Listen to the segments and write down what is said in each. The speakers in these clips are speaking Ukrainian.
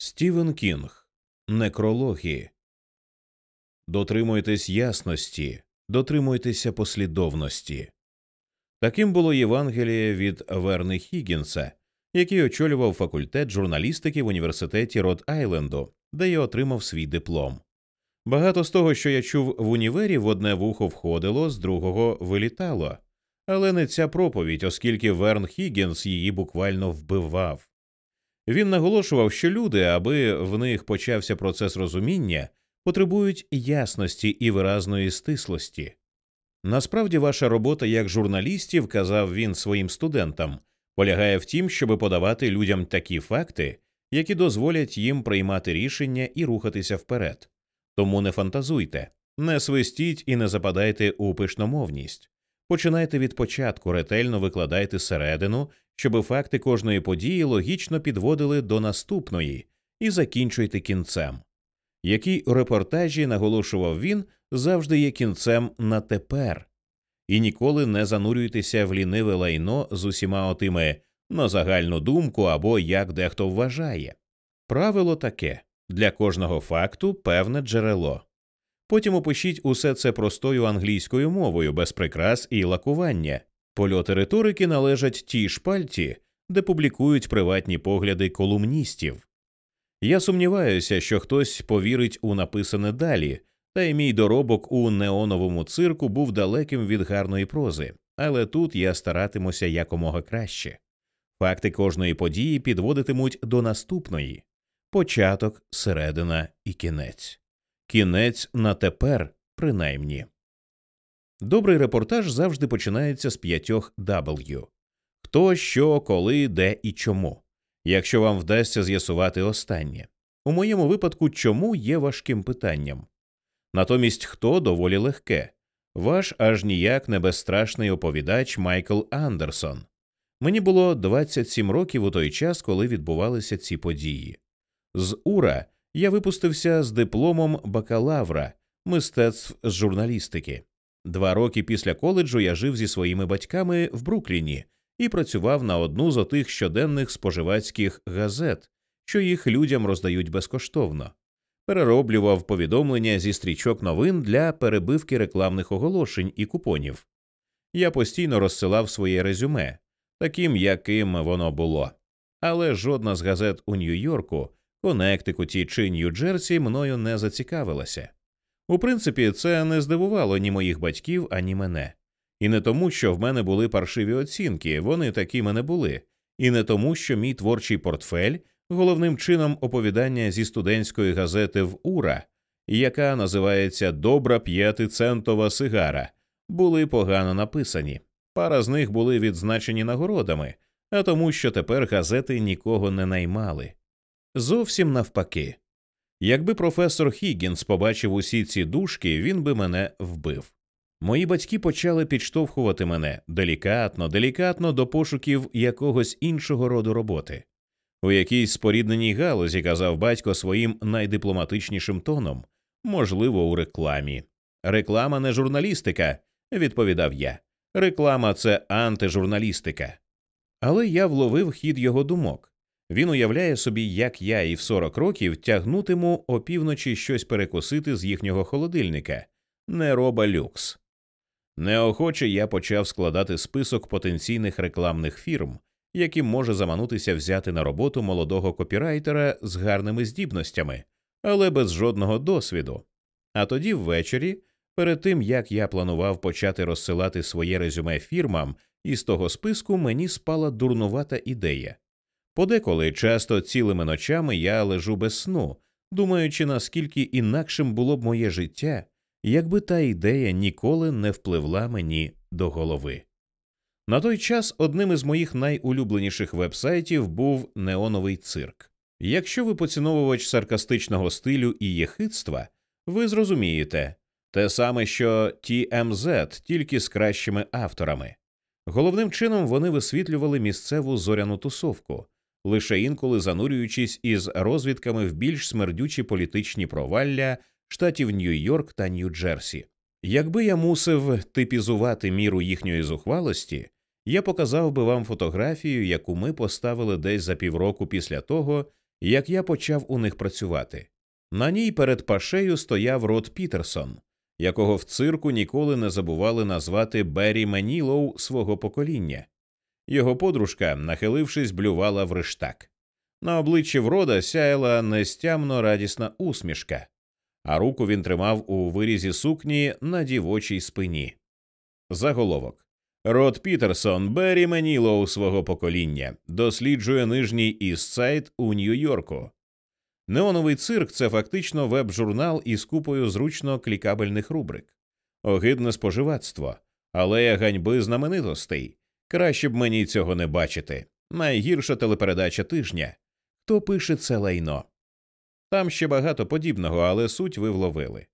Стівен Кінг Некрологи. Дотримуйтесь ясності, дотримуйтеся послідовності. Таким було Євангеліє від Верна Хіггінса, який очолював факультет журналістики в університеті Род Айленду, де я отримав свій диплом. Багато з того, що я чув в універі, в одне вухо входило, з другого вилітало, але не ця проповідь, оскільки Верн Хіггінс її буквально вбивав. Він наголошував, що люди, аби в них почався процес розуміння, потребують ясності і виразної стислості. Насправді, ваша робота як журналістів, казав він своїм студентам, полягає в тім, щоб подавати людям такі факти, які дозволять їм приймати рішення і рухатися вперед. Тому не фантазуйте, не свистіть і не западайте у пишномовність. Починайте від початку, ретельно викладайте середину, щоб факти кожної події логічно підводили до наступної і закінчуйте кінцем. Який у репортажі наголошував він, завжди є кінцем на тепер, і ніколи не занурюйтеся в ліниве лайно з усіма отими на загальну думку або як дехто вважає. Правило таке для кожного факту певне джерело. Потім опишіть усе це простою англійською мовою без прикрас і лакування. Польоти риторики належать тій шпальті, де публікують приватні погляди колумністів. Я сумніваюся, що хтось повірить у написане далі, та й мій доробок у неоновому цирку був далеким від гарної прози, але тут я старатимуся якомога краще. Факти кожної події підводитимуть до наступної початок, середина і кінець. Кінець на тепер, принаймні. Добрий репортаж завжди починається з п'ятьох W. хто, що, коли, де і чому. Якщо вам вдасться з'ясувати останнє. У моєму випадку, чому є важким питанням. Натомість хто доволі легке, ваш аж ніяк не безстрашний оповідач Майкл Андерсон. Мені було 27 років у той час, коли відбувалися ці події. З Ура я випустився з дипломом бакалавра мистецтв з журналістики. Два роки після коледжу я жив зі своїми батьками в Брукліні і працював на одну з отих щоденних споживацьких газет, що їх людям роздають безкоштовно. Перероблював повідомлення зі стрічок новин для перебивки рекламних оголошень і купонів. Я постійно розсилав своє резюме, таким, яким воно було. Але жодна з газет у Нью-Йорку, Коннектикуті чи Нью-Джерсі мною не зацікавилася. У принципі, це не здивувало ні моїх батьків, ані мене. І не тому, що в мене були паршиві оцінки, вони такими не були, і не тому, що мій творчий портфель головним чином оповідання зі студентської газети в Ура, яка називається Добра п'ятицентова сигара, були погано написані. Пара з них були відзначені нагородами, а тому, що тепер газети нікого не наймали. Зовсім навпаки. Якби професор Хіггінс побачив усі ці дужки, він би мене вбив. Мої батьки почали підштовхувати мене делікатно, делікатно до пошуків якогось іншого роду роботи. У якійсь спорідненій галузі казав батько своїм найдипломатичнішим тоном, можливо, у рекламі. Реклама не журналістика, відповідав я. Реклама це антижурналістика. Але я вловив хід його думок. Він уявляє собі, як я і в 40 років тягнутиму опівночі щось перекусити з їхнього холодильника. Не роба люкс. Неохоче я почав складати список потенційних рекламних фірм, яким може заманутися взяти на роботу молодого копірайтера з гарними здібностями, але без жодного досвіду. А тоді ввечері, перед тим як я планував почати розсилати своє резюме фірмам, із того списку мені спала дурнувата ідея. Подеколи часто цілими ночами я лежу без сну, думаючи, наскільки інакшим було б моє життя, якби та ідея ніколи не впливла мені до голови. На той час одним із моїх найулюбленіших вебсайтів був неоновий цирк. Якщо ви поціновувач саркастичного стилю і єхидства, ви зрозумієте те саме, що TMZ, тільки з кращими авторами. Головним чином вони висвітлювали місцеву зоряну тусовку, лише інколи занурюючись із розвідками в більш смердючі політичні провалля штатів Нью-Йорк та Нью-Джерсі. Якби я мусив типізувати міру їхньої зухвалості, я показав би вам фотографію, яку ми поставили десь за півроку після того, як я почав у них працювати. На ній перед пашею стояв Рот Пітерсон, якого в цирку ніколи не забували назвати Беррі Менілоу свого покоління. Його подружка, нахилившись, блювала в рештак. На обличчі врода сяяла нестямно радісна усмішка, а руку він тримав у вирізі сукні на дівочій спині. Заголовок Рот Пітерсон Беррі Менілоу свого покоління досліджує нижній Істсайд у Нью-Йорку. Неоновий цирк це фактично веб-журнал із купою зручно клікабельних рубрик, огидне споживацтво, алея ганьби знаменитостей. Краще б мені цього не бачити. Найгірша телепередача тижня. Хто пише це лайно? Там ще багато подібного, але суть ви вловили.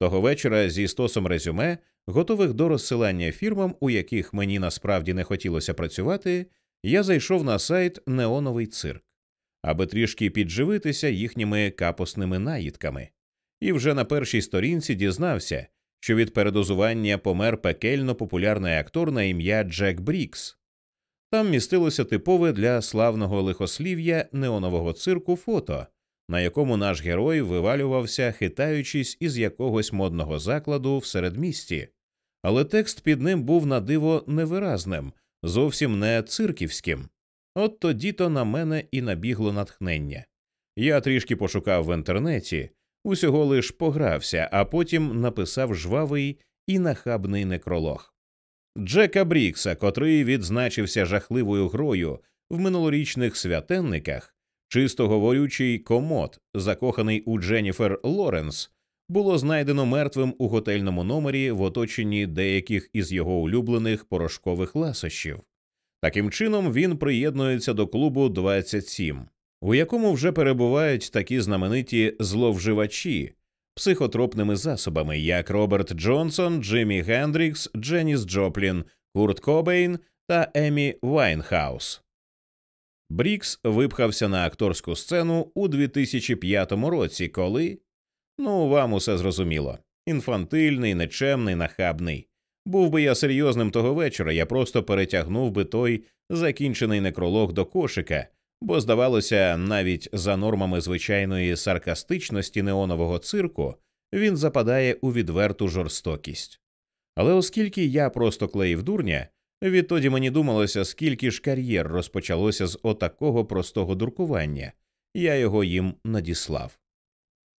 Того вечора зі стосом резюме, готових до розсилання фірмам, у яких мені насправді не хотілося працювати, я зайшов на сайт Неоновий цирк, аби трішки підживитися їхніми капосними наїдками, і вже на першій сторінці дізнався, що від передозування помер пекельно популярний актор на ім'я Джек Брікс. Там містилося типове для славного лихослів'я неонового цирку фото, на якому наш герой вивалювався, хитаючись із якогось модного закладу в середмісті, але текст під ним був на диво невиразним, зовсім не цирківським. От тоді то на мене і набігло натхнення. Я трішки пошукав в інтернеті, усього лиш погрався, а потім написав жвавий і нахабний некролог. Джека Брікса, котрий відзначився жахливою грою в минулорічних святенниках, чисто говорючий комод, закоханий у Дженніфер Лоренс, було знайдено мертвим у готельному номері в оточенні деяких із його улюблених порошкових ласощів. Таким чином він приєднується до клубу 27, у якому вже перебувають такі знамениті зловживачі психотропними засобами, як Роберт Джонсон, Джиммі Гендрікс, Дженіс Джоплін, Курт Кобейн та Емі Вайнхаус. Брікс випхався на акторську сцену у 2005 році, коли ну вам усе зрозуміло інфантильний, нечемний, нахабний. Був би я серйозним того вечора, я просто перетягнув би той закінчений некролог до кошика, бо, здавалося, навіть за нормами звичайної саркастичності неонового цирку він западає у відверту жорстокість. Але оскільки я просто клеїв дурня, відтоді мені думалося, скільки ж кар'єр розпочалося з отакого простого дуркування, я його їм надіслав.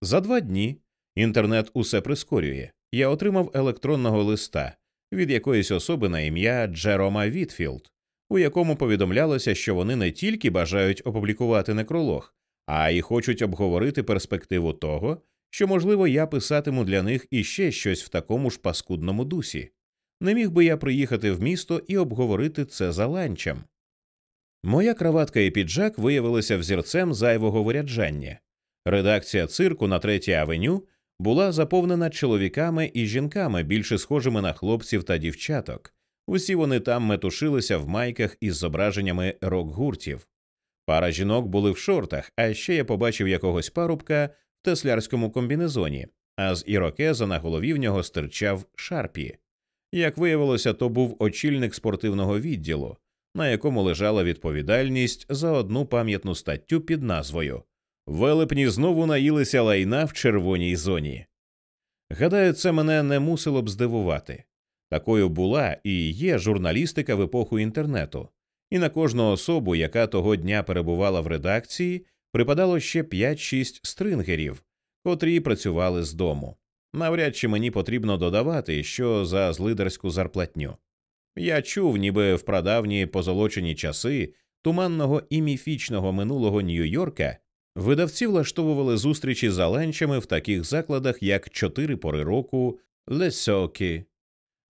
За два дні інтернет усе прискорює. Я отримав електронного листа від якоїсь особи на ім'я Джерома Вітфілд, у якому повідомлялося, що вони не тільки бажають опублікувати некролог, а й хочуть обговорити перспективу того, що, можливо, я писатиму для них іще щось в такому ж паскудному дусі. Не міг би я приїхати в місто і обговорити це за ланчем. Моя краватка і піджак виявилися взірцем зайвого виряджання. Редакція цирку на третій авеню була заповнена чоловіками і жінками, більше схожими на хлопців та дівчаток. Усі вони там метушилися в майках із зображеннями рок-гуртів. Пара жінок були в шортах, а ще я побачив якогось парубка в теслярському комбінезоні, а з ірокеза на голові в нього стирчав шарпі. Як виявилося, то був очільник спортивного відділу, на якому лежала відповідальність за одну пам'ятну статтю під назвою Велепні знову наїлися лайна в червоній зоні. Гадаю, це мене не мусило б здивувати. Такою була і є журналістика в епоху інтернету, і на кожну особу, яка того дня перебувала в редакції, припадало ще 5-6 стрингерів, котрі працювали з дому. Навряд чи мені потрібно додавати, що за злидерську зарплатню. Я чув, ніби в прадавні позолочені часи туманного і міфічного минулого Нью-Йорка видавці влаштовували зустрічі за ленчами в таких закладах, як чотири пори року, Лесокі,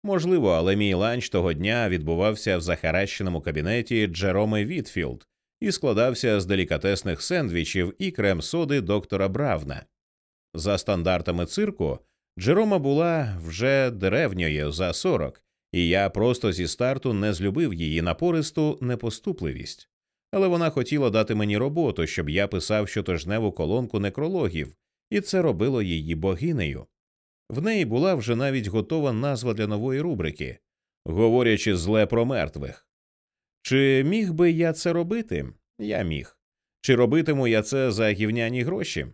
Можливо, але мій ланч того дня відбувався в захаращеному кабінеті Джероми Вітфілд і складався з делікатесних сендвічів і крем соди доктора Бравна. За стандартами цирку, Джерома була вже древньою за сорок, і я просто зі старту не злюбив її напористу непоступливість. Але вона хотіла дати мені роботу, щоб я писав щотижневу колонку некрологів, і це робило її богинею. В неї була вже навіть готова назва для нової рубрики, говорячи зле про мертвих. Чи міг би я це робити? Я міг. Чи робитиму я це за гівняні гроші?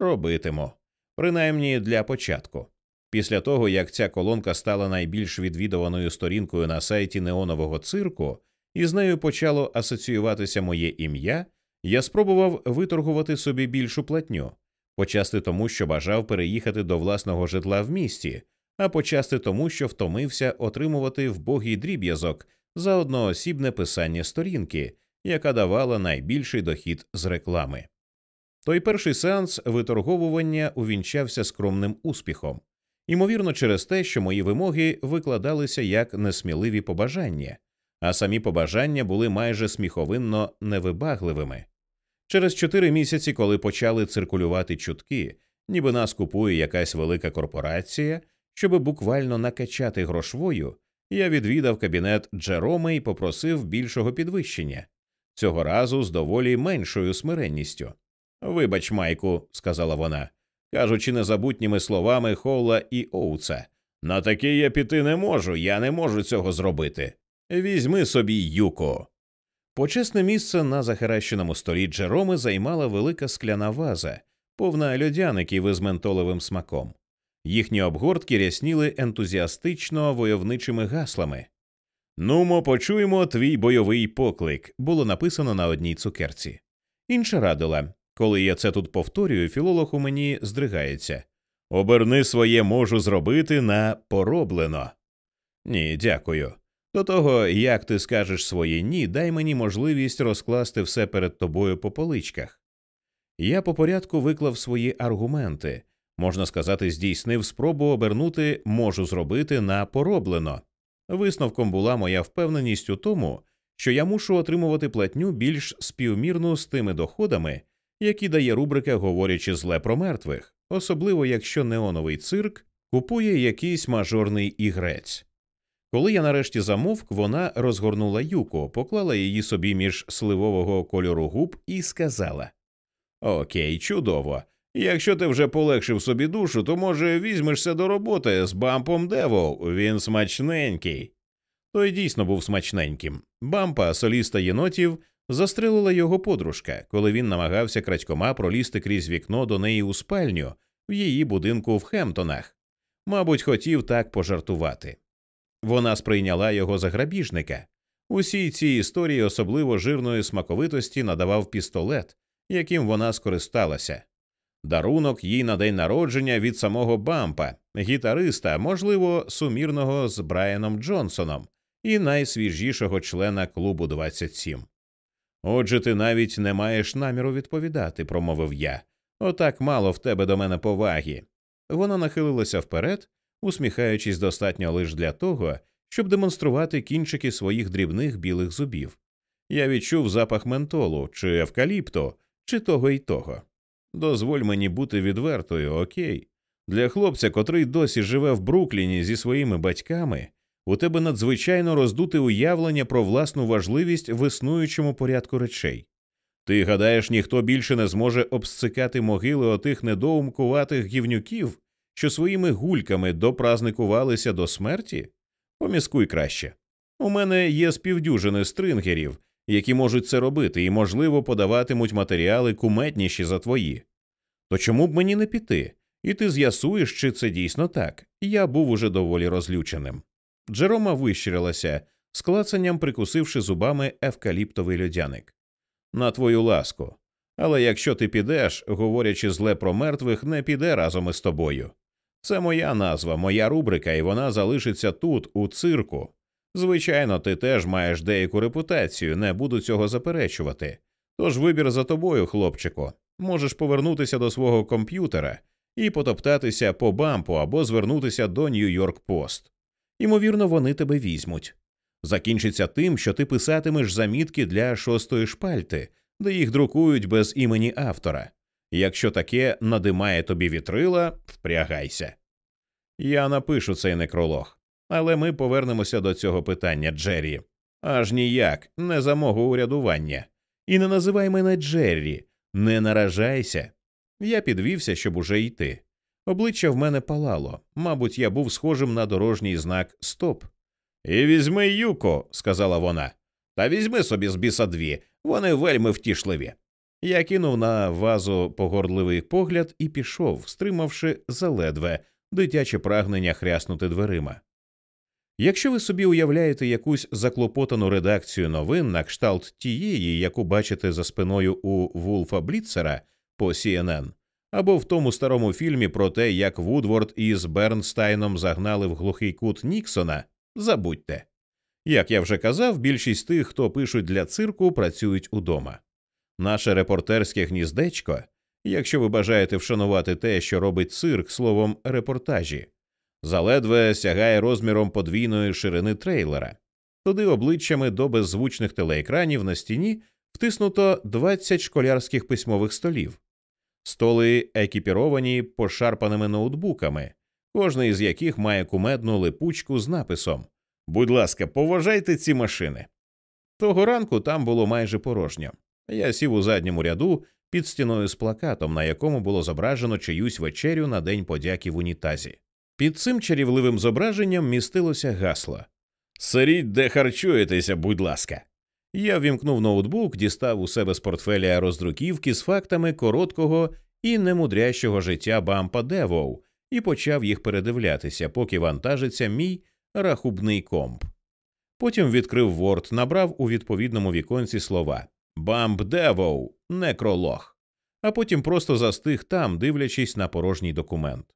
Робитиму, принаймні для початку. Після того, як ця колонка стала найбільш відвідуваною сторінкою на сайті неонового цирку, і з нею почало асоціюватися моє ім'я, я спробував виторгувати собі більшу платню, почасти тому, що бажав переїхати до власного житла в місті, а почасти тому, що втомився отримувати вбогий дріб'язок за одноосібне писання сторінки, яка давала найбільший дохід з реклами. Той перший сеанс виторговування увінчався скромним успіхом, ймовірно, через те, що мої вимоги викладалися як несміливі побажання, а самі побажання були майже сміховинно невибагливими. Через чотири місяці, коли почали циркулювати чутки, ніби нас купує якась велика корпорація, щоби буквально накачати грошвою, я відвідав кабінет Джероми і попросив більшого підвищення, цього разу з доволі меншою смиренністю. Вибач, Майку, сказала вона, кажучи незабутніми словами Холла і Оуца. На таке я піти не можу, я не можу цього зробити. Візьми собі юко. Почесне місце на захаращеному столі Джероми займала велика скляна ваза, повна льодяників із ментоловим смаком. Їхні обгортки рясніли ентузіастично войовничими гаслами. Нумо, почуємо твій бойовий поклик, було написано на одній цукерці. Інша радила коли я це тут повторюю, філолог у мені здригається. Оберни своє можу зробити на пороблено. Ні, дякую. До того, як ти скажеш своє ні, дай мені можливість розкласти все перед тобою по поличках. Я по порядку виклав свої аргументи, можна сказати, здійснив спробу обернути можу зробити на пороблено. Висновком була моя впевненість у тому, що я мушу отримувати платню більш співмірну з тими доходами, які дає рубрика, говорячи зле про мертвих, особливо якщо неоновий цирк купує якийсь мажорний ігрець. Коли я нарешті замовк, вона розгорнула юку, поклала її собі між сливового кольору губ і сказала Окей, чудово. Якщо ти вже полегшив собі душу, то, може, візьмешся до роботи з бампом Девол, він смачненький. Той дійсно був смачненьким. Бампа, соліста єнотів, застрелила його подружка, коли він намагався крадькома пролізти крізь вікно до неї у спальню в її будинку в Хемптонах. Мабуть, хотів так пожартувати. Вона сприйняла його за грабіжника. Усій цій історії особливо жирної смаковитості надавав пістолет, яким вона скористалася. Дарунок їй на день народження від самого Бампа, гітариста, можливо, сумірного з Брайаном Джонсоном і найсвіжішого члена клубу 27. Отже, ти навіть не маєш наміру відповідати, промовив я. Отак мало в тебе до мене поваги. Вона нахилилася вперед, усміхаючись достатньо лише для того, щоб демонструвати кінчики своїх дрібних білих зубів. Я відчув запах ментолу, чи евкаліпту, чи того й того. Дозволь мені бути відвертою, окей. Для хлопця, котрий досі живе в Брукліні зі своїми батьками, у тебе надзвичайно роздуте уявлення про власну важливість в існуючому порядку речей. Ти гадаєш, ніхто більше не зможе обсцикати могили отих недоумкуватих гівнюків, що своїми гульками допразникувалися до смерті? Поміскуй краще. У мене є співдюжини стрингерів, які можуть це робити і, можливо, подаватимуть матеріали куметніші за твої. То чому б мені не піти? І ти з'ясуєш, чи це дійсно так. Я був уже доволі розлюченим. Джерома вищирилася, з клацанням прикусивши зубами евкаліптовий льодяник. На твою ласку. Але якщо ти підеш, говорячи зле про мертвих, не піде разом із тобою. Це моя назва, моя рубрика, і вона залишиться тут, у цирку. Звичайно, ти теж маєш деяку репутацію, не буду цього заперечувати. Тож вибір за тобою, хлопчику, можеш повернутися до свого комп'ютера і потоптатися по бампу або звернутися до Нью-Йорк Пост. Ймовірно, вони тебе візьмуть. Закінчиться тим, що ти писатимеш замітки для шостої шпальти, де їх друкують без імені автора. Якщо таке надимає тобі вітрила, впрягайся. Я напишу цей некролог, але ми повернемося до цього питання, Джеррі. Аж ніяк, не за мого урядування. І не називай мене Джеррі, не наражайся. Я підвівся, щоб уже йти. Обличчя в мене палало, мабуть, я був схожим на дорожній знак Стоп. І візьми юко, сказала вона. Та візьми собі з біса дві, вони вельми втішливі. Я кинув на вазу погордливий погляд і пішов, стримавши заледве дитяче прагнення хряснути дверима. Якщо ви собі уявляєте якусь заклопотану редакцію новин на кшталт тієї, яку бачите за спиною у Вулфа Бліцера по CNN, або в тому старому фільмі про те, як Вудворд із Бернстайном загнали в глухий кут Ніксона, забудьте. Як я вже казав, більшість тих, хто пишуть для цирку, працюють удома. Наше репортерське гніздечко, якщо ви бажаєте вшанувати те, що робить цирк словом репортажі, заледве сягає розміром подвійної ширини трейлера. Туди обличчями до беззвучних телеекранів на стіні втиснуто 20 школярських письмових столів, столи екіпіровані пошарпаними ноутбуками, кожний із яких має кумедну липучку з написом Будь ласка, поважайте ці машини. Того ранку там було майже порожньо. Я сів у задньому ряду під стіною з плакатом, на якому було зображено чиюсь вечерю на день подяки в унітазі. Під цим чарівливим зображенням містилося гасло Сиріть, де харчуєтеся, будь ласка. Я вімкнув ноутбук, дістав у себе з портфеля роздруківки з фактами короткого і немудрящого життя Бампа Девоу і почав їх передивлятися, поки вантажиться мій рахубний комп. Потім відкрив Word, набрав у відповідному віконці слова Бамп Девоу, некролог, а потім просто застиг там, дивлячись на порожній документ.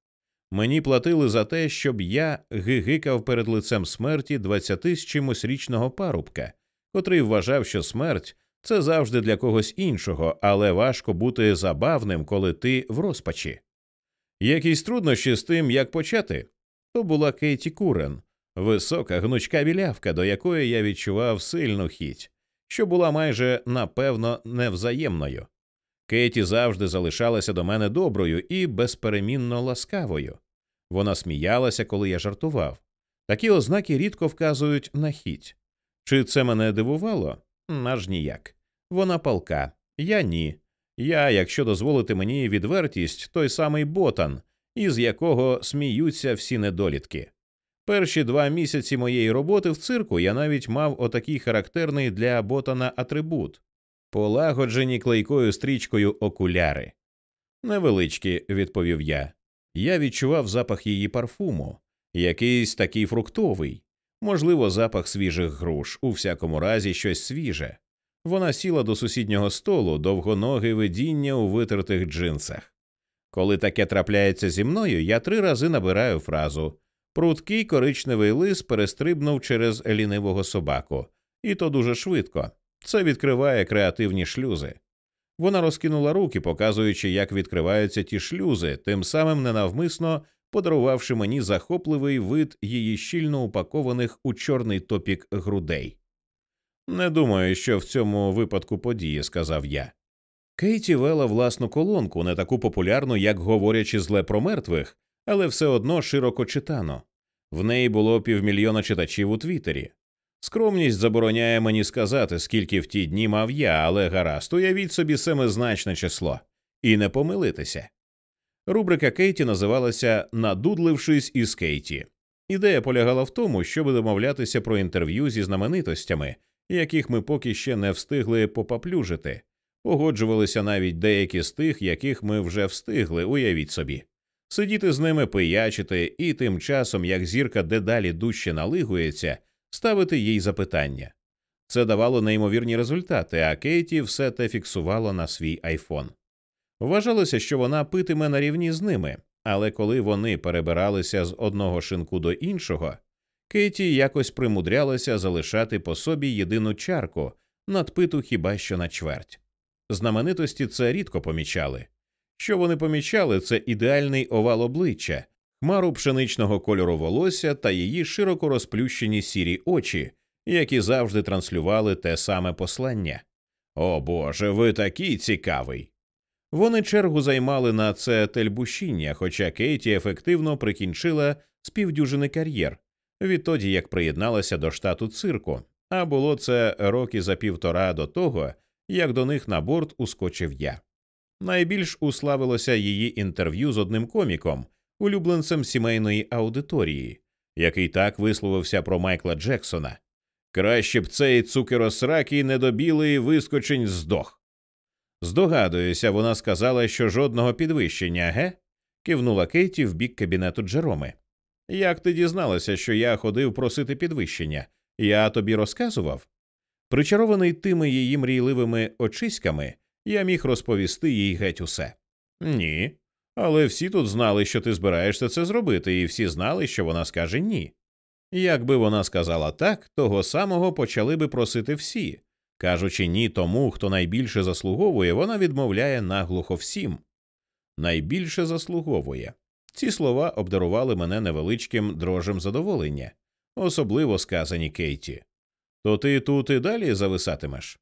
Мені платили за те, щоб я гигикав перед лицем смерті двадцяти з чимось річного парубка, котрий вважав, що смерть це завжди для когось іншого, але важко бути забавним, коли ти в розпачі. Якісь труднощі з тим, як почати, то була Кейті Курен, висока гнучка білявка, до якої я відчував сильну хіть, що була майже напевно невзаємною. Кейті завжди залишалася до мене доброю і безперемінно ласкавою. Вона сміялася, коли я жартував. Такі ознаки рідко вказують на хіть. Чи це мене дивувало? Аж ніяк. Вона палка, я ні. Я, якщо дозволити мені відвертість, той самий ботан, із якого сміються всі недолітки. Перші два місяці моєї роботи в цирку я навіть мав отакий характерний для ботана атрибут полагоджені клейкою стрічкою окуляри. Невеличкі, відповів я. Я відчував запах її парфуму, якийсь такий фруктовий, можливо, запах свіжих груш, у всякому разі, щось свіже. Вона сіла до сусіднього столу, довгоноге видіння у витертих джинсах. Коли таке трапляється зі мною, я три рази набираю фразу Прудкий коричневий лис перестрибнув через лінивого собаку, і то дуже швидко. Це відкриває креативні шлюзи. Вона розкинула руки, показуючи, як відкриваються ті шлюзи, тим самим ненавмисно подарувавши мені захопливий вид її щільно упакованих у чорний топік грудей. Не думаю, що в цьому випадку події, сказав я. Кейті вела власну колонку, не таку популярну, як говорячи зле про мертвих, але все одно широко читано. В неї було півмільйона читачів у Твіттері. Скромність забороняє мені сказати, скільки в ті дні мав я, але гаразд, уявіть собі семизначне число, і не помилитися. Рубрика Кейті називалася Надудлившись із Кейті. Ідея полягала в тому, щоб домовлятися про інтерв'ю зі знаменитостями, яких ми поки ще не встигли попаплюжити, погоджувалися навіть деякі з тих, яких ми вже встигли, уявіть собі. Сидіти з ними пиячити, і тим часом, як зірка дедалі дужче налигується, ставити їй запитання. Це давало неймовірні результати, а Кейті все те фіксувало на свій айфон. Вважалося, що вона питиме на рівні з ними, але коли вони перебиралися з одного шинку до іншого, Кейті якось примудрялася залишати по собі єдину чарку, надпиту хіба що на чверть. Знаменитості це рідко помічали. Що вони помічали, це ідеальний овал обличчя, хмару пшеничного кольору волосся та її широко розплющені сірі очі, які завжди транслювали те саме послання. О Боже, ви такий цікавий. Вони чергу займали на це тельбушіння, хоча Кейті ефективно прикінчила з півдюжини кар'єр відтоді як приєдналася до штату цирку, а було це роки за півтора до того, як до них на борт ускочив я. Найбільш уславилося її інтерв'ю з одним коміком, улюбленцем сімейної аудиторії, який так висловився про Майкла Джексона. Краще б цей цукеросракий недобілий вискочень здох. Здогадуюся, вона сказала, що жодного підвищення, ге? кивнула Кейті в бік кабінету Джероми. Як ти дізналася, що я ходив просити підвищення? Я тобі розказував? Причарований тими її мрійливими очиськами, я міг розповісти їй геть усе. Ні. Але всі тут знали, що ти збираєшся це зробити, і всі знали, що вона скаже ні. Якби вона сказала так, того самого почали би просити всі. Кажучи ні тому, хто найбільше заслуговує, вона відмовляє наглухо всім. Найбільше заслуговує. Ці слова обдарували мене невеличким дрожем задоволення, особливо сказані Кейті. То ти тут і далі зависатимеш?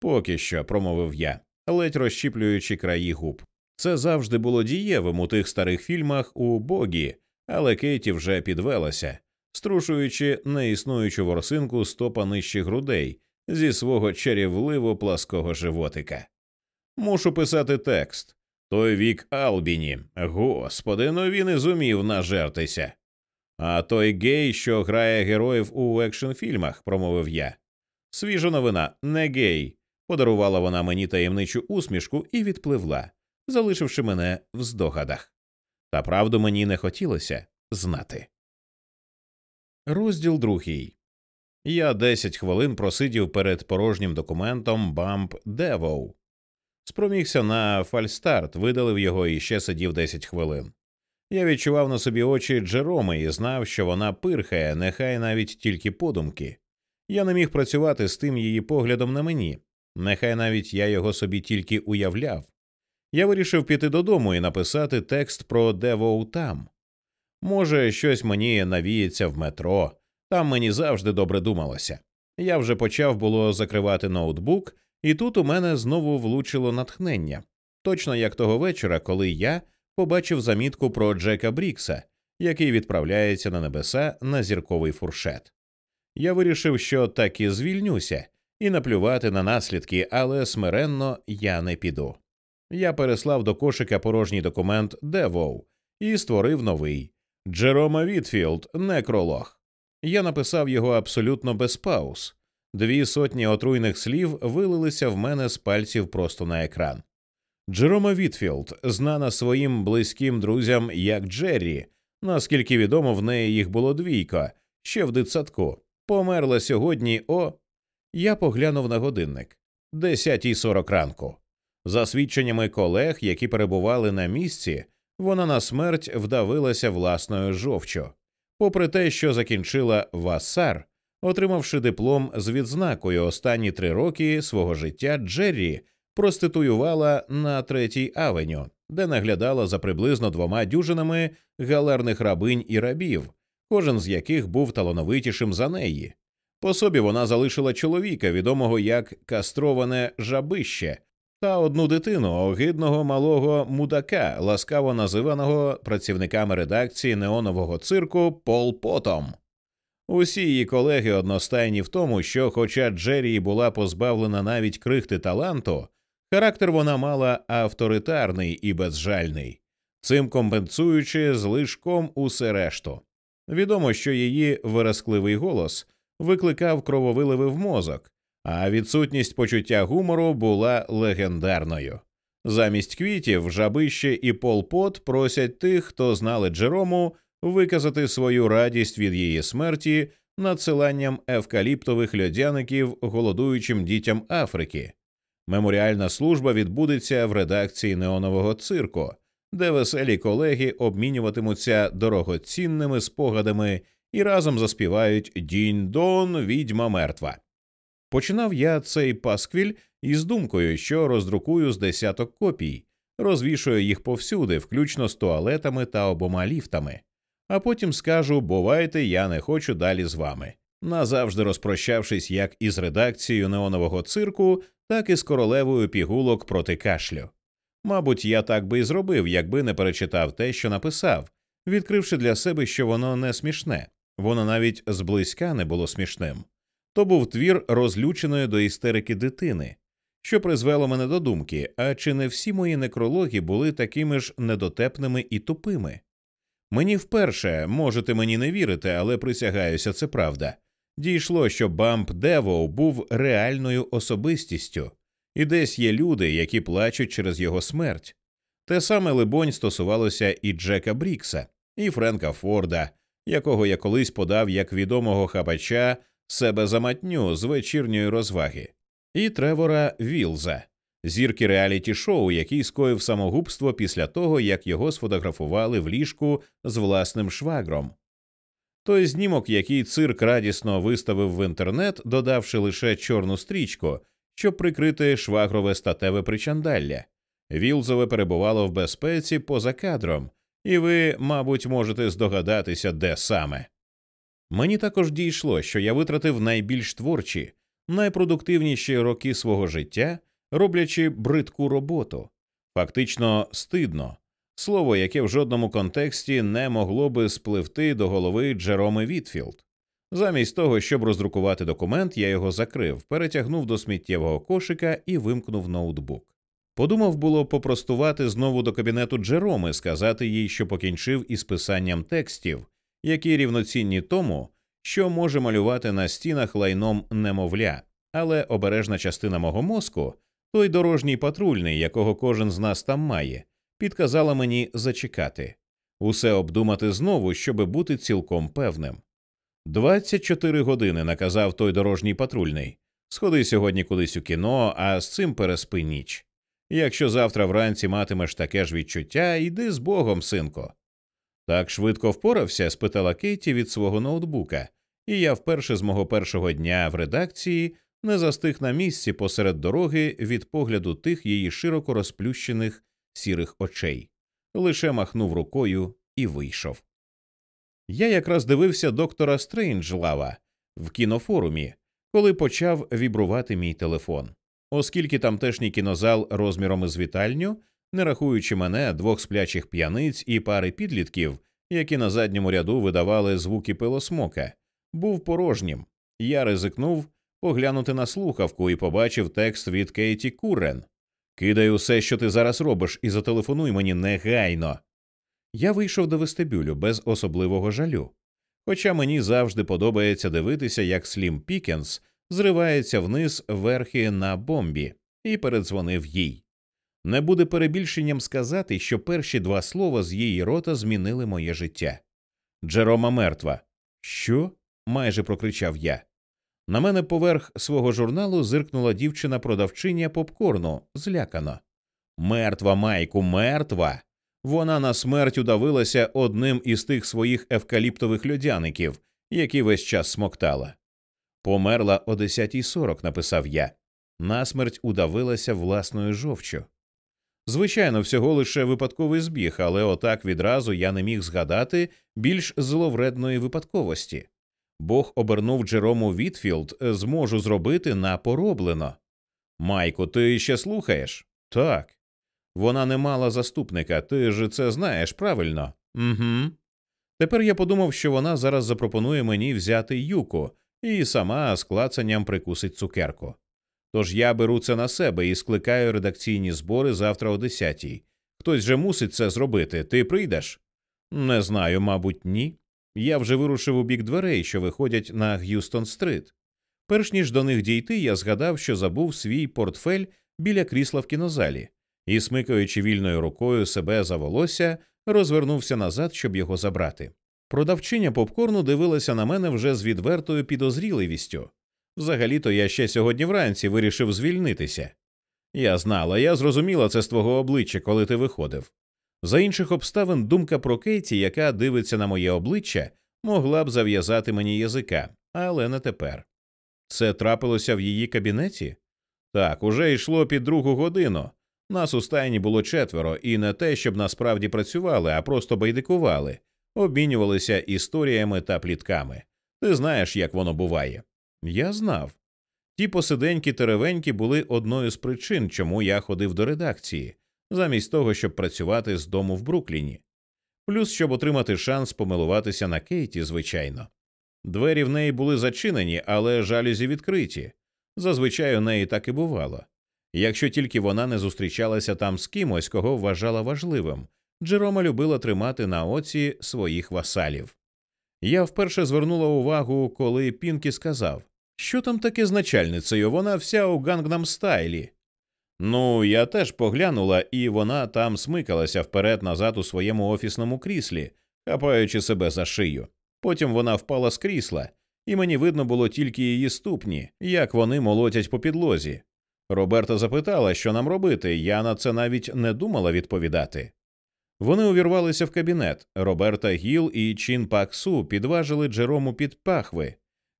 Поки що, промовив я, ледь розщіплюючи краї губ. Це завжди було дієвим у тих старих фільмах у Богі, але Кейті вже підвелася, струшуючи неіснуючу ворсинку стопа нижчих грудей зі свого чарівливо плаского животика. Мушу писати текст. Той вік Албіні. Господи, ну він і зумів нажертися. А той гей, що грає героїв у екшн фільмах, промовив я. Свіжа новина, не гей. Подарувала вона мені таємничу усмішку і відпливла, залишивши мене в здогадах. Та правду мені не хотілося знати. Розділ другий. Я десять хвилин просидів перед порожнім документом Bump Devo. Спромігся на фальстарт, видалив його і ще сидів десять хвилин. Я відчував на собі очі Джероми і знав, що вона пирхає, нехай навіть тільки подумки. Я не міг працювати з тим її поглядом на мені, нехай навіть я його собі тільки уявляв. Я вирішив піти додому і написати текст про Девоу там. Може, щось мені навіється в метро, там мені завжди добре думалося. Я вже почав було закривати ноутбук, і тут у мене знову влучило натхнення, точно як того вечора, коли я побачив замітку про Джека Брікса, який відправляється на небеса на зірковий фуршет. Я вирішив, що так і звільнюся, і наплювати на наслідки, але смиренно я не піду. Я переслав до кошика порожній документ Девоу і створив новий Джерома Вітфілд, некролог. Я написав його абсолютно без пауз. Дві сотні отруйних слів вилилися в мене з пальців просто на екран. Джерома Вітфілд, знана своїм близьким друзям як Джеррі, наскільки відомо, в неї їх було двійко, ще в дитсадку, померла сьогодні о. Я поглянув на годинник десятій сорок ранку. За свідченнями колег, які перебували на місці, вона на смерть вдавилася власною жовчо. Попри те, що закінчила Вассар, отримавши диплом з відзнакою останні три роки свого життя, Джеррі проституювала на третій авеню, де наглядала за приблизно двома дюжинами галерних рабинь і рабів, кожен з яких був талановитішим за неї. По собі вона залишила чоловіка, відомого як кастроване жабище, та одну дитину огидного малого мудака, ласкаво називаного працівниками редакції неонового цирку Пол Потом. Усі її колеги одностайні в тому, що, хоча Джері була позбавлена навіть крихти таланту, характер вона мала авторитарний і безжальний, цим компенсуючи злишком усе решту. Відомо, що її виразкливий голос викликав крововиливи в мозок, а відсутність почуття гумору була легендарною. Замість квітів жабище і Пол Пот просять тих, хто знали Джерому, виказати свою радість від її смерті надсиланням евкаліптових льодяників голодуючим дітям Африки. Меморіальна служба відбудеться в редакції неонового цирку, де веселі колеги обмінюватимуться дорогоцінними спогадами і разом заспівають Дінь Дон, відьма мертва. Починав я цей пасквіль із думкою, що роздрукую з десяток копій, розвішую їх повсюди, включно з туалетами та обома ліфтами, а потім скажу бувайте, я не хочу далі з вами. Назавжди розпрощавшись як із редакцією неонового цирку, так і з королевою пігулок проти кашлю. Мабуть, я так би і зробив, якби не перечитав те, що написав, відкривши для себе, що воно не смішне, воно навіть зблизька не було смішним. То був твір розлюченої до істерики дитини, що призвело мене до думки, а чи не всі мої некрологи були такими ж недотепними і тупими? Мені вперше, можете мені не вірити, але присягаюся, це правда. Дійшло, що Бамп Девоу був реальною особистістю, і десь є люди, які плачуть через його смерть. Те саме, либонь, стосувалося і Джека Брікса, і Френка Форда, якого я колись подав як відомого хапача себе за матню з вечірньої розваги, і Тревора Вілза, зірки реаліті шоу, який скоїв самогубство після того, як його сфотографували в ліжку з власним швагром. Той знімок, який цирк радісно виставив в інтернет, додавши лише чорну стрічку, щоб прикрити швагрове статеве причандалля. Вілзове перебувало в безпеці поза кадром, і ви, мабуть, можете здогадатися, де саме. Мені також дійшло, що я витратив найбільш творчі, найпродуктивніші роки свого життя, роблячи бридку роботу, фактично стидно, слово, яке в жодному контексті не могло би спливти до голови Джероми Вітфілд. Замість того, щоб роздрукувати документ, я його закрив, перетягнув до сміттєвого кошика і вимкнув ноутбук. Подумав було попростувати знову до кабінету Джероми, сказати їй, що покінчив із писанням текстів, які рівноцінні тому, що може малювати на стінах лайном немовля, але обережна частина мого мозку, той дорожній патрульний, якого кожен з нас там має, підказала мені зачекати, усе обдумати знову, щоби бути цілком певним. Двадцять чотири години наказав той дорожній патрульний. Сходи сьогодні кудись у кіно, а з цим переспи ніч. Якщо завтра вранці матимеш таке ж відчуття, йди з Богом, синко. Так швидко впорався? спитала Кейті від свого ноутбука, і я вперше з мого першого дня в редакції не застиг на місці посеред дороги від погляду тих її широко розплющених сірих очей, лише махнув рукою і вийшов. Я якраз дивився доктора Стрейнджлава в кінофорумі, коли почав вібрувати мій телефон. Оскільки тамтешній кінозал розміром із вітальню, не рахуючи мене, двох сплячих п'яниць і пари підлітків, які на задньому ряду видавали звуки пилосмока, був порожнім. Я ризикнув поглянути на слухавку і побачив текст від Кейті Курен. Кидай усе, що ти зараз робиш, і зателефонуй мені негайно. Я вийшов до вестибюлю без особливого жалю. Хоча мені завжди подобається дивитися, як Слім Пікенс зривається вниз верхи на бомбі, і передзвонив їй. Не буде перебільшенням сказати, що перші два слова з її рота змінили моє життя. Джерома мертва. Що? майже прокричав я. На мене поверх свого журналу зиркнула дівчина продавчиня попкорну, злякано. Мертва, Майку, мертва. Вона на смерть удавилася одним із тих своїх евкаліптових льодяників, які весь час смоктала. Померла о 10.40, написав я. Насмерть удавилася власною жовчю. Звичайно, всього лише випадковий збіг, але отак відразу я не міг згадати більш зловредної випадковості. Бог обернув Джерому Вітфілд, зможу зробити на пороблено. Майку, ти ще слухаєш? Так. Вона не мала заступника, ти ж це знаєш правильно? Угу. Тепер я подумав, що вона зараз запропонує мені взяти юку і сама з клацанням прикусить цукерку. Тож я беру це на себе і скликаю редакційні збори завтра о десятій. Хтось же мусить це зробити. Ти прийдеш? Не знаю, мабуть, ні. Я вже вирушив у бік дверей, що виходять на Г'юстон Стрит. Перш ніж до них дійти, я згадав, що забув свій портфель біля крісла в кінозалі, і, смикаючи вільною рукою себе за волосся, розвернувся назад, щоб його забрати. Продавчиня попкорну дивилася на мене вже з відвертою підозріливістю. Взагалі-то я ще сьогодні вранці вирішив звільнитися. Я знала, я зрозуміла це з твого обличчя, коли ти виходив. За інших обставин думка про Кейті, яка дивиться на моє обличчя, могла б зав'язати мені язика, але не тепер. Це трапилося в її кабінеті? Так, уже йшло під другу годину. Нас у стайні було четверо, і не те, щоб насправді працювали, а просто байдикували, обмінювалися історіями та плітками. Ти знаєш, як воно буває. Я знав. Ті посиденькі теревенькі були одною з причин, чому я ходив до редакції, замість того, щоб працювати з дому в Брукліні. Плюс, щоб отримати шанс помилуватися на Кейті, звичайно. Двері в неї були зачинені, але жалюзі відкриті. Зазвичай у неї так і бувало. Якщо тільки вона не зустрічалася там з кимось, кого вважала важливим, Джерома любила тримати на оці своїх васалів. Я вперше звернула увагу, коли Пінкі сказав, що там таке з начальницею, вона вся у гангнам стайлі. Ну, я теж поглянула, і вона там смикалася вперед назад у своєму офісному кріслі, хапаючи себе за шию. Потім вона впала з крісла, і мені видно було тільки її ступні, як вони молотять по підлозі. Роберта запитала, що нам робити, я на це навіть не думала відповідати. Вони увірвалися в кабінет. Роберта Гіл і Чин Пак Су підважили Джерому під пахви.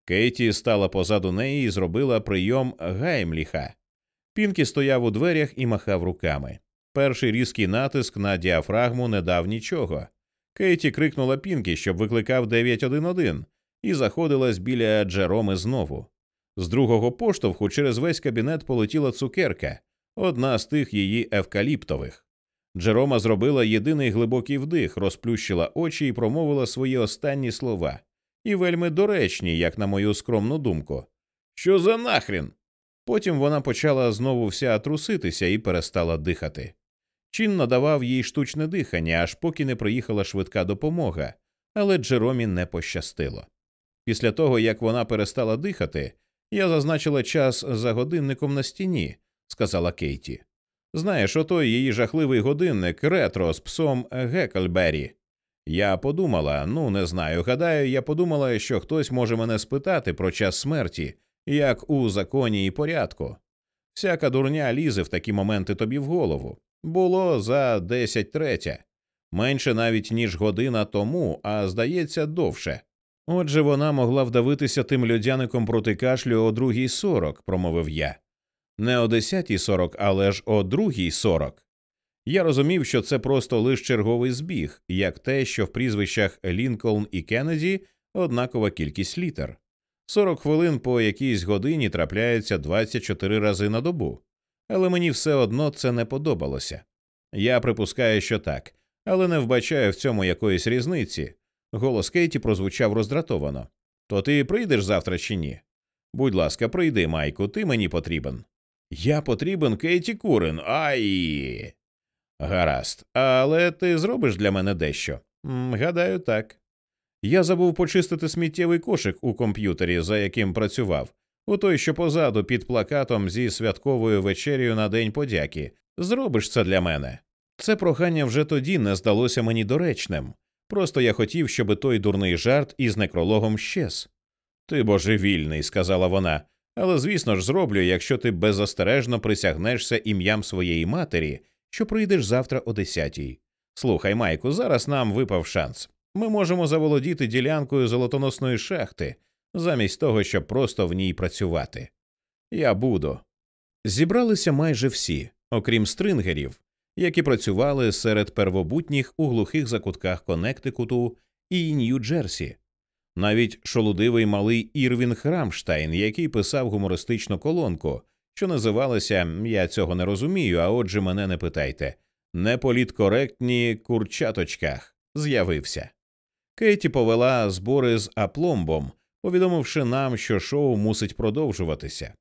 Кейті стала позаду неї і зробила прийом Гаймліха. Пінкі стояв у дверях і махав руками. Перший різкий натиск на діафрагму не дав нічого. Кейті крикнула Пінкі, щоб викликав 911, і заходилась біля Джероми знову. З другого поштовху через весь кабінет полетіла цукерка, одна з тих її евкаліптових. Джерома зробила єдиний глибокий вдих, розплющила очі і промовила свої останні слова. І вельми доречні, як на мою скромну думку. Що за нахрін? Потім вона почала знову вся труситися і перестала дихати. Чин надавав їй штучне дихання, аж поки не приїхала швидка допомога, але Джеромі не пощастило. Після того, як вона перестала дихати, я зазначила час за годинником на стіні, сказала Кейті. Знаєш, отой її жахливий годинник ретро з псом Гекельбері. Я подумала, ну не знаю, гадаю, я подумала, що хтось може мене спитати про час смерті, як у законі і порядку. Всяка дурня лізе в такі моменти тобі в голову. Було за десять третя, менше навіть ніж година тому, а здається, довше. Отже, вона могла вдавитися тим льодяником проти кашлю о другій сорок, промовив я. Не о десятій сорок, але ж о другій сорок. Я розумів, що це просто лише черговий збіг, як те, що в прізвищах Лінкольн і Кеннеді однакова кількість літер. 40 хвилин по якійсь годині трапляється 24 рази на добу, але мені все одно це не подобалося. Я припускаю, що так, але не вбачаю в цьому якоїсь різниці. Голос Кейті прозвучав роздратовано. То ти прийдеш завтра чи ні? Будь ласка, прийди, Майку, ти мені потрібен. Я потрібен Кейті Курен. Ай. Гаразд, але ти зробиш для мене дещо? Гадаю, так. Я забув почистити сміттєвий кошик у комп'ютері, за яким працював, у той, що позаду під плакатом зі святковою вечерю на День подяки. Зробиш це для мене. Це прохання вже тоді не здалося мені доречним. Просто я хотів, щоб той дурний жарт із некрологом щез. Ти божевільний, сказала вона, але звісно ж зроблю, якщо ти беззастережно присягнешся ім'ям своєї матері, що прийдеш завтра о десятій. Слухай, Майку, зараз нам випав шанс. Ми можемо заволодіти ділянкою золотоносної шахти, замість того, щоб просто в ній працювати. Я буду. Зібралися майже всі, окрім стрингерів, які працювали серед первобутніх у глухих закутках Коннектикуту і Нью-Джерсі. Навіть шолудивий малий Ірвінг Рамштайн, який писав гумористичну колонку, що називалася Я цього не розумію, а отже, мене не питайте, неполіткоректні курчаточках, з'явився. Кейті повела збори з апломбом, повідомивши нам, що шоу мусить продовжуватися.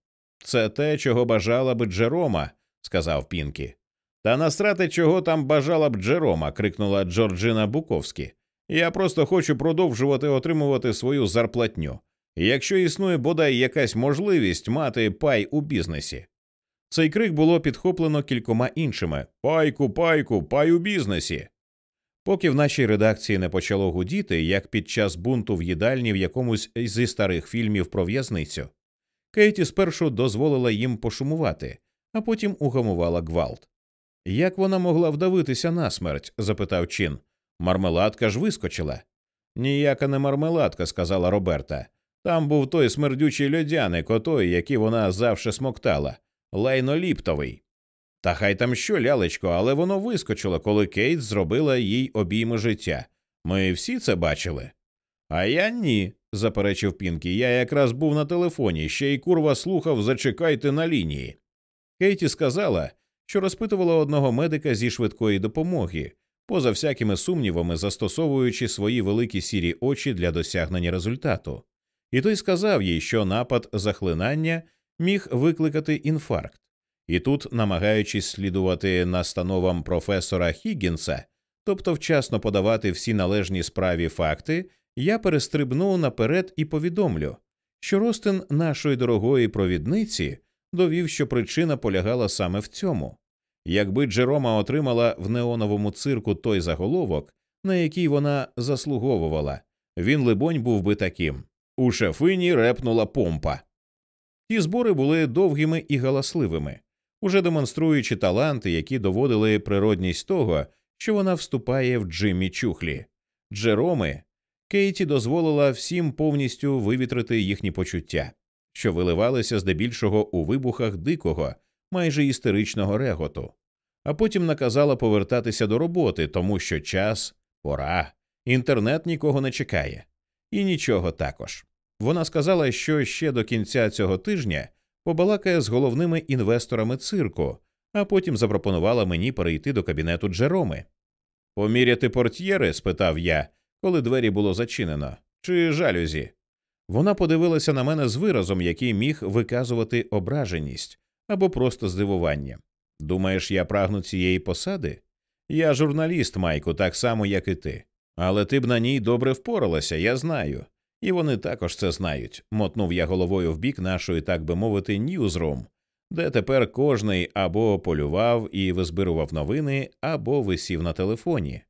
Це те, чого бажала б Джерома, сказав Пінкі. Та насрати, чого там бажала б Джерома, крикнула Джорджина Буковські. Я просто хочу продовжувати отримувати свою зарплатню, якщо існує бодай якась можливість мати пай у бізнесі. Цей крик було підхоплено кількома іншими Пайку, пайку, пай у бізнесі. Поки в нашій редакції не почало гудіти, як під час бунту в їдальні в якомусь зі старих фільмів про в'язницю. Кейті спершу дозволила їм пошумувати, а потім угамувала гвалт. Як вона могла вдавитися на смерть? запитав Чин. Мармеладка ж вискочила. Ніяка не мармеладка, сказала Роберта. Там був той смердючий льодяник, отой, який вона завше смоктала, лайноліптовий. Та хай там що, лялечко, але воно вискочило, коли Кейт зробила їй обійми життя. Ми всі це бачили. А я ні, заперечив Пінкі. Я якраз був на телефоні, ще й курва слухав зачекайте на лінії. Кейті сказала, що розпитувала одного медика зі швидкої допомоги, поза всякими сумнівами, застосовуючи свої великі сірі очі для досягнення результату. І той сказав їй, що напад захлинання міг викликати інфаркт. І тут, намагаючись слідувати настановам професора Хіггінса, тобто вчасно подавати всі належні справі факти, я перестрибну наперед і повідомлю, що ростин нашої дорогої провідниці довів, що причина полягала саме в цьому. Якби Джерома отримала в неоновому цирку той заголовок, на який вона заслуговувала, він, либонь, був би таким. У шафині репнула помпа. Ті збори були довгими і галасливими, уже демонструючи таланти, які доводили природність того, що вона вступає в Джиммі Чухлі. Джероми Кейті дозволила всім повністю вивітрити їхні почуття, що виливалися здебільшого у вибухах дикого, майже істеричного реготу, а потім наказала повертатися до роботи, тому що час, пора, інтернет нікого не чекає, і нічого також. Вона сказала, що ще до кінця цього тижня побалакає з головними інвесторами цирку, а потім запропонувала мені перейти до кабінету Джероми. Поміряти портьєри? спитав я, коли двері було зачинено, чи жалюзі. Вона подивилася на мене з виразом, який міг виказувати ображеність або просто здивування. Думаєш, я прагну цієї посади? Я журналіст, Майку, так само, як і ти. Але ти б на ній добре впоралася, я знаю. І вони також це знають. Мотнув я головою в бік нашої, так би мовити, ньюзрум, де тепер кожний або полював і визбирував новини, або висів на телефоні.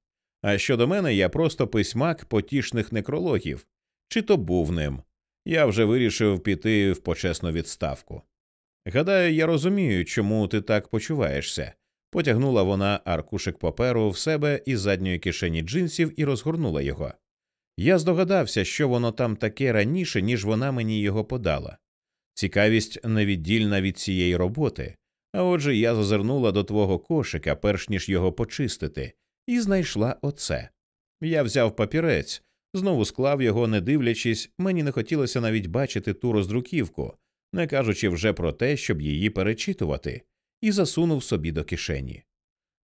А щодо мене, я просто письмак потішних некрологів, чи то був ним. Я вже вирішив піти в почесну відставку. Гадаю, я розумію, чому ти так почуваєшся. Потягнула вона аркушик паперу в себе із задньої кишені джинсів і розгорнула його. Я здогадався, що воно там таке раніше, ніж вона мені його подала. Цікавість невіддільна від цієї роботи, а отже, я зазирнула до твого кошика, перш ніж його почистити, і знайшла оце. Я взяв папірець, знову склав його, не дивлячись, мені не хотілося навіть бачити ту роздруківку, не кажучи вже про те, щоб її перечитувати, і засунув собі до кишені.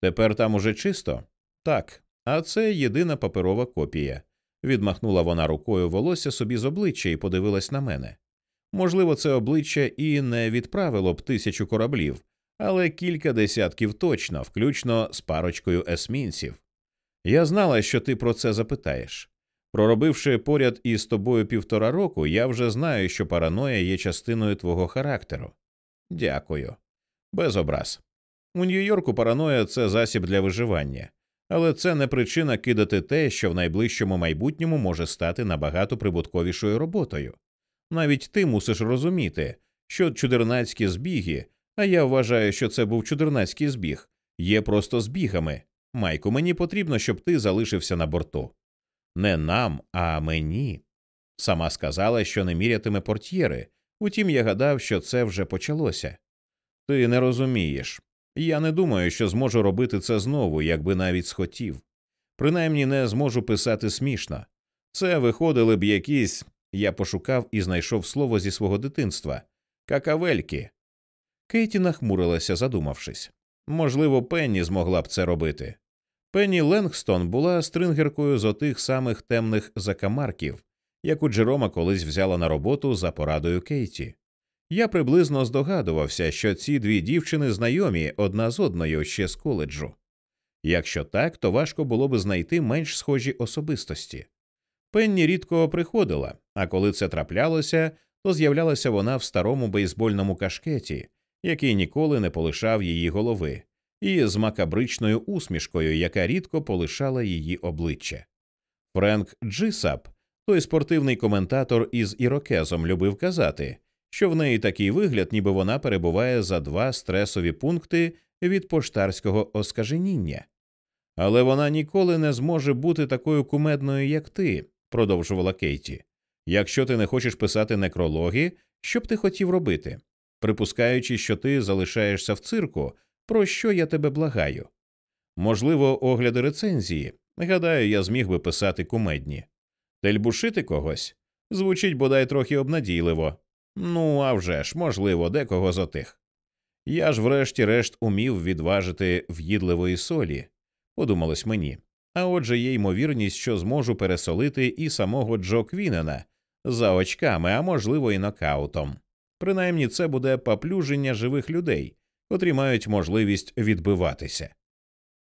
Тепер там уже чисто? Так, а це єдина паперова копія. Відмахнула вона рукою волосся собі з обличчя і подивилась на мене. Можливо, це обличчя і не відправило б тисячу кораблів, але кілька десятків точно, включно з парочкою есмінців. Я знала, що ти про це запитаєш. Проробивши поряд із тобою півтора року, я вже знаю, що параноя є частиною твого характеру. Дякую. Без образ. У Нью-Йорку параноя це засіб для виживання, але це не причина кидати те, що в найближчому майбутньому може стати набагато прибутковішою роботою. Навіть ти мусиш розуміти, що чудернацькі збіги, а я вважаю, що це був чудернацький збіг, є просто збігами. Майку, мені потрібно, щоб ти залишився на борту. Не нам, а мені. Сама сказала, що не мірятиме портьєри, утім я гадав, що це вже почалося. Ти не розумієш. Я не думаю, що зможу робити це знову, якби навіть схотів. Принаймні не зможу писати смішно. Це виходили б якісь. Я пошукав і знайшов слово зі свого дитинства какавельки. Кейті нахмурилася, задумавшись. Можливо, Пенні змогла б це робити. Пенні Ленгстон була стрингеркою з отих самих темних закамарків, яку Джерома колись взяла на роботу за порадою Кейті. Я приблизно здогадувався, що ці дві дівчини знайомі одна з одною ще з коледжу. Якщо так, то важко було б знайти менш схожі особистості. Пенні рідко приходила, а коли це траплялося, то з'являлася вона в старому бейсбольному кашкеті, який ніколи не полишав її голови, і з макабричною усмішкою, яка рідко полишала її обличчя. Френк Джисап, той спортивний коментатор із ірокезом, любив казати, що в неї такий вигляд, ніби вона перебуває за два стресові пункти від поштарського оскаженіння. Але вона ніколи не зможе бути такою кумедною, як ти, продовжувала Кейті. Якщо ти не хочеш писати некрологи, що б ти хотів робити? Припускаючи, що ти залишаєшся в цирку, про що я тебе благаю? Можливо, огляди рецензії. Гадаю, я зміг би писати кумедні. Тельбушити когось звучить бодай трохи обнадійливо. Ну, а вже ж, можливо, декого з отих. Я ж, врешті-решт, умів відважити в'їдливої солі, подумалось мені. А отже, є ймовірність, що зможу пересолити і самого Джо Квінена за очками, а можливо, і нокаутом. Принаймні це буде поплюження живих людей, котрі мають можливість відбиватися.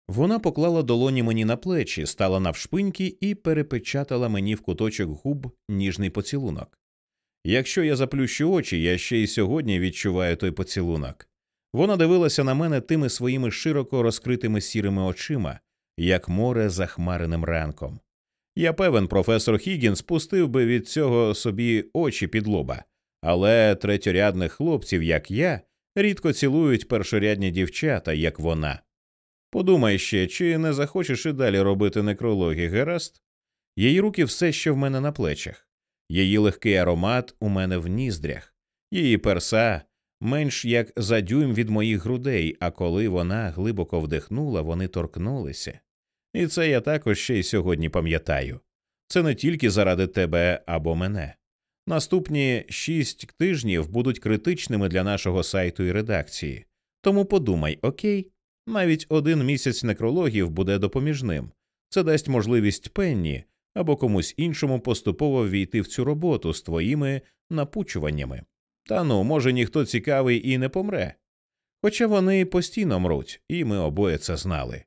Вона поклала долоні мені на плечі, стала навшпиньки і перепечатала мені в куточок губ ніжний поцілунок. Якщо я заплющу очі, я ще й сьогодні відчуваю той поцілунок. Вона дивилася на мене тими своїми широко розкритими сірими очима, як море захмареним ранком. Я певен, професор Хіггінс спустив би від цього собі очі під лоба, але третьорядних хлопців, як я, рідко цілують першорядні дівчата, як вона. Подумай ще, чи не захочеш і далі робити некрологи, гаразд? Її руки все ще в мене на плечах, її легкий аромат у мене в ніздрях, її перса менш як за дюйм від моїх грудей, а коли вона глибоко вдихнула, вони торкнулися. І це я також ще й сьогодні пам'ятаю. Це не тільки заради тебе або мене. Наступні шість тижнів будуть критичними для нашого сайту і редакції. Тому подумай, окей, навіть один місяць некрологів буде допоміжним. Це дасть можливість пенні або комусь іншому поступово ввійти в цю роботу з твоїми напучуваннями. Та ну, може, ніхто цікавий і не помре. Хоча вони постійно мруть, і ми обоє це знали.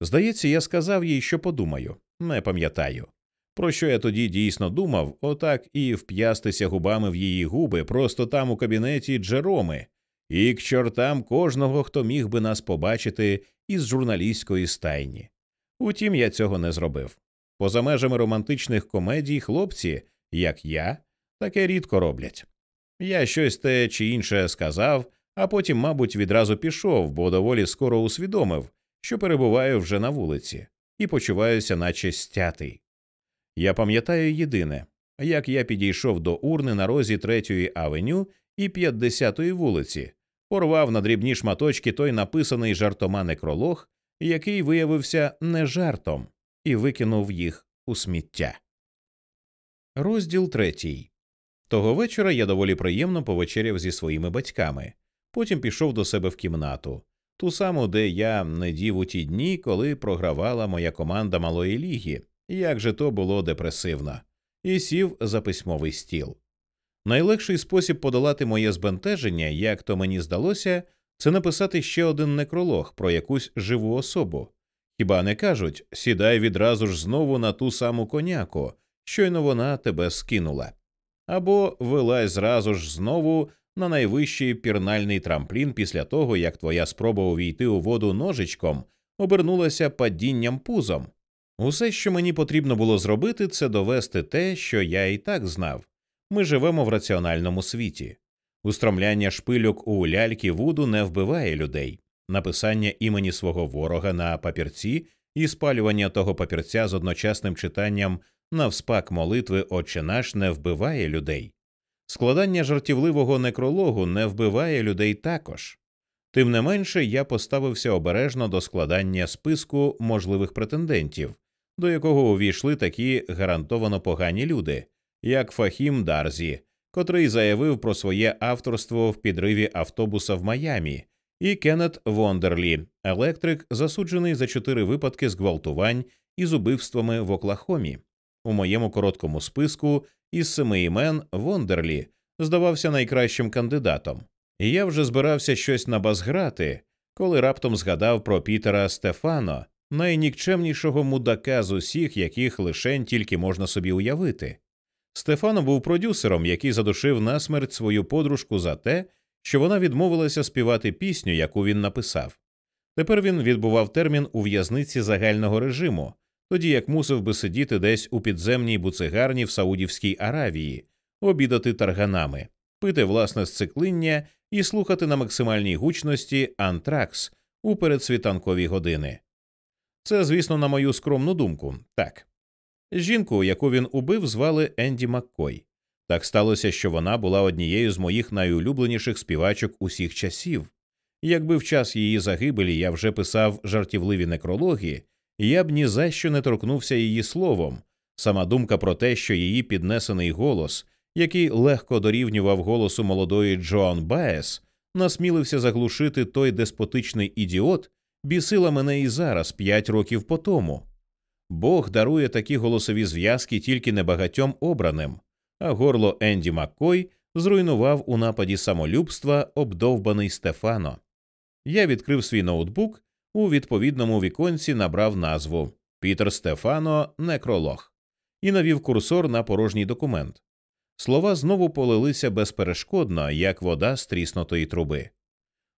Здається, я сказав їй, що подумаю, не пам'ятаю. Про що я тоді дійсно думав, отак і вп'ястися губами в її губи просто там у кабінеті Джероми, і к чортам кожного, хто міг би нас побачити із журналістської стайні. Утім, я цього не зробив. Поза межами романтичних комедій хлопці, як я, таке рідко роблять. Я щось те чи інше сказав, а потім, мабуть, відразу пішов, бо доволі скоро усвідомив, що перебуваю вже на вулиці, і почуваюся, наче стятий. Я пам'ятаю єдине як я підійшов до урни на розі третьої авеню і 50-ї вулиці, порвав на дрібні шматочки той написаний жартома некролог, який виявився не жартом, і викинув їх у сміття. Розділ третій. Того вечора я доволі приємно повечеряв зі своїми батьками, потім пішов до себе в кімнату, ту саму, де я не дів у ті дні, коли програвала моя команда малої ліги, як же то було депресивно, і сів за письмовий стіл. Найлегший спосіб подолати моє збентеження, як то мені здалося, це написати ще один некролог про якусь живу особу. Хіба не кажуть сідай відразу ж знову на ту саму коняку, щойно вона тебе скинула, або вилазь зразу ж знову на найвищий пірнальний трамплін після того, як твоя спроба увійти у воду ножичком обернулася падінням пузом. Усе, що мені потрібно було зробити, це довести те, що я і так знав. Ми живемо в раціональному світі. Устромляння шпильок у ляльки вуду не вбиває людей, написання імені свого ворога на папірці і спалювання того папірця з одночасним читанням навспак молитви Отче наш не вбиває людей. Складання жартівливого некрологу не вбиває людей також. Тим не менше, я поставився обережно до складання списку можливих претендентів, до якого увійшли такі гарантовано погані люди, як Фахім Дарзі, котрий заявив про своє авторство в підриві автобуса в Майамі, і Кеннет Вондерлі, електрик, засуджений за чотири випадки зґвалтувань із убивствами в Оклахомі. У моєму короткому списку із семи імен Вондерлі здавався найкращим кандидатом, я вже збирався щось набазграти, коли раптом згадав про Пітера Стефано, найнікчемнішого мудака з усіх, яких лишень тільки можна собі уявити. Стефано був продюсером, який задушив насмерть свою подружку за те, що вона відмовилася співати пісню, яку він написав. Тепер він відбував термін у в'язниці загального режиму, тоді як мусив би сидіти десь у підземній буцегарні в Саудівській Аравії, обідати тарганами, пити власне сциклиння і слухати на максимальній гучності антракс у передсвітанкові години. Це, звісно, на мою скромну думку, так. Жінку, яку він убив, звали Енді Маккой. Так сталося, що вона була однією з моїх найулюбленіших співачок усіх часів. Якби в час її загибелі я вже писав жартівливі некрологи, я б ні за що не торкнувся її словом. Сама думка про те, що її піднесений голос, який легко дорівнював голосу молодої Джоан Баес, насмілився заглушити той деспотичний ідіот, бісила мене і зараз, п'ять років по тому. Бог дарує такі голосові зв'язки тільки небагатьом обраним, а горло Енді Маккой зруйнував у нападі самолюбства обдовбаний Стефано. Я відкрив свій ноутбук у відповідному віконці набрав назву Пітер Стефано Некролог і навів курсор на порожній документ. Слова знову полилися безперешкодно, як вода з тріснутої труби.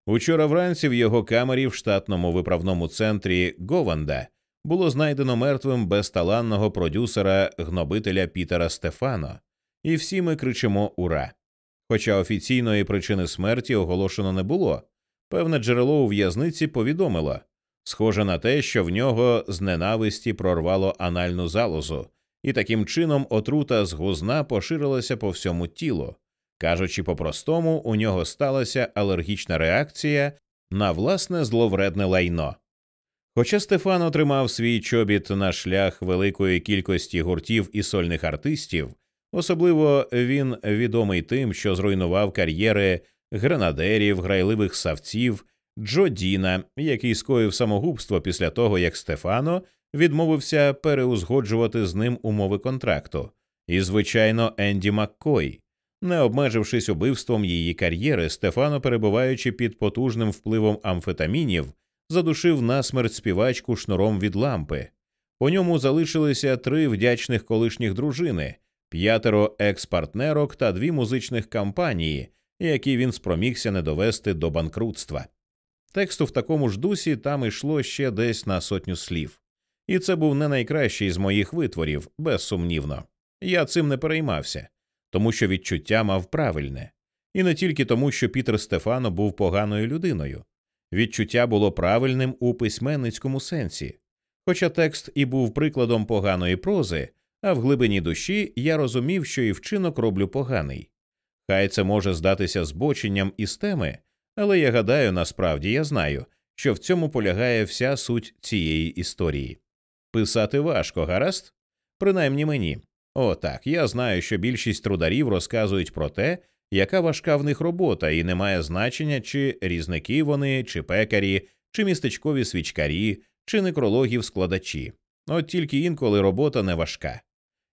Учора вранці в його камері в штатному виправному центрі Гованда було знайдено мертвим безталанного продюсера гнобителя Пітера Стефано, і всі ми кричимо Ура! Хоча офіційної причини смерті оголошено не було, певне джерело у в'язниці повідомило схоже на те, що в нього з ненависті прорвало анальну залозу, і таким чином отрута з гузна поширилася по всьому тілу. Кажучи по-простому, у нього сталася алергічна реакція на власне зловредне лайно. Хоча Стефан отримав свій чобіт на шлях великої кількості гуртів і сольних артистів, особливо він відомий тим, що зруйнував кар'єри гренадерів, грайливих савців, Джо Діна, який скоїв самогубство після того, як Стефано відмовився переузгоджувати з ним умови контракту, і, звичайно, Енді Маккой. Не обмежившись убивством її кар'єри, Стефано, перебуваючи під потужним впливом амфетамінів, задушив насмерть співачку шнуром від лампи. По ньому залишилися три вдячних колишніх дружини, п'ятеро екс-партнерок та дві музичних кампанії, які він спромігся не довести до банкрутства. Тексту в такому ж дусі там йшло ще десь на сотню слів, і це був не найкращий з моїх витворів, безсумнівно. Я цим не переймався, тому що відчуття мав правильне, і не тільки тому, що Пітер Стефано був поганою людиною. Відчуття було правильним у письменницькому сенсі. Хоча текст і був прикладом поганої прози, а в глибині душі я розумів, що і вчинок роблю поганий. Хай це може здатися збоченням із теми, але я гадаю, насправді я знаю, що в цьому полягає вся суть цієї історії. Писати важко, гаразд? Принаймні мені. О, так, я знаю, що більшість трударів розказують про те, яка важка в них робота, і не має значення, чи різники вони, чи пекарі, чи містечкові свічкарі, чи некрологів складачі. От тільки інколи робота не важка.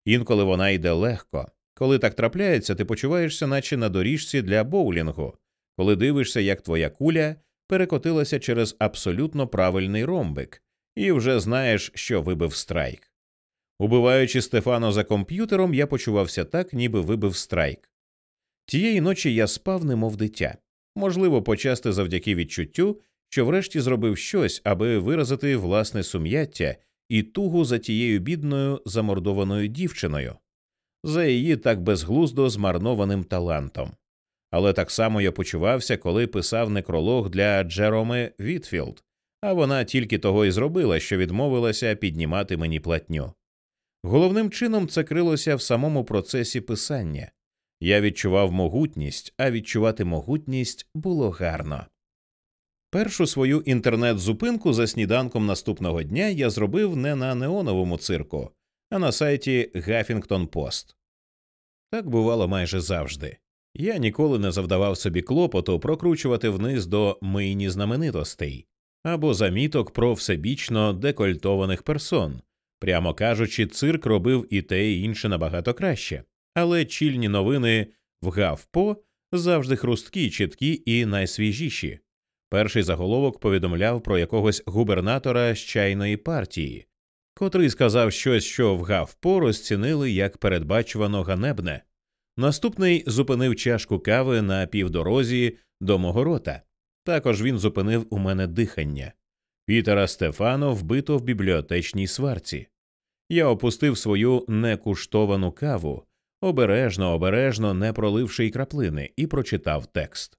Інколи вона йде легко. Коли так трапляється, ти почуваєшся, наче на доріжці для боулінгу, коли дивишся, як твоя куля перекотилася через абсолютно правильний ромбик, і вже знаєш, що вибив страйк. Убиваючи Стефано за комп'ютером, я почувався так, ніби вибив страйк. Тієї ночі я спав, немов дитя, можливо, почасти завдяки відчуттю, що врешті зробив щось, аби виразити власне сум'яття і тугу за тією бідною замордованою дівчиною, за її так безглуздо змарнованим талантом. Але так само я почувався, коли писав некролог для Джероми Вітфілд, а вона тільки того й зробила, що відмовилася піднімати мені платню. Головним чином це крилося в самому процесі писання. Я відчував могутність, а відчувати могутність було гарно. Першу свою інтернет-зупинку за сніданком наступного дня я зробив не на неоновому цирку, а на сайті Huffington Post. Так бувало майже завжди. Я ніколи не завдавав собі клопоту прокручувати вниз до мийні знаменитостей або заміток про всебічно декольтованих персон. Прямо кажучи, цирк робив і те і інше набагато краще, але чільні новини в Гавпо завжди хрусткі, чіткі і найсвіжіші. Перший заголовок повідомляв про якогось губернатора з чайної партії, котрий сказав щось, що в Гавпо розцінили як передбачувано ганебне. Наступний зупинив чашку кави на півдорозі до мого рота. Також він зупинив у мене дихання. Пітера Стефано вбито в бібліотечній сварці. Я опустив свою некуштовану каву, обережно, обережно не проливши й краплини, і прочитав текст.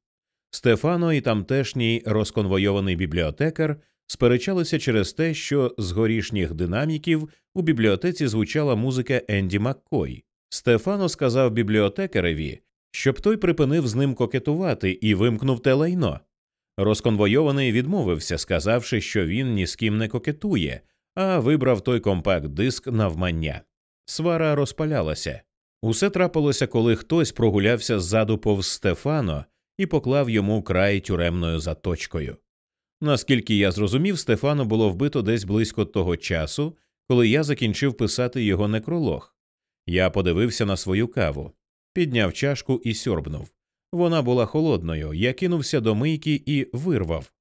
Стефано і тамтешній розконвойований бібліотекар сперечалися через те, що з горішніх динаміків у бібліотеці звучала музика Енді Маккой. Стефано сказав бібліотекареві, щоб той припинив з ним кокетувати і вимкнув те лайно. Розконвойований відмовився, сказавши, що він ні з ким не кокетує, а вибрав той компакт диск навмання. Свара розпалялася. Усе трапилося, коли хтось прогулявся ззаду повз Стефано і поклав йому край тюремною заточкою. Наскільки я зрозумів, Стефано було вбито десь близько того часу, коли я закінчив писати його некролог. Я подивився на свою каву, підняв чашку і сьорбнув. Вона була холодною, я кинувся до мийки і вирвав.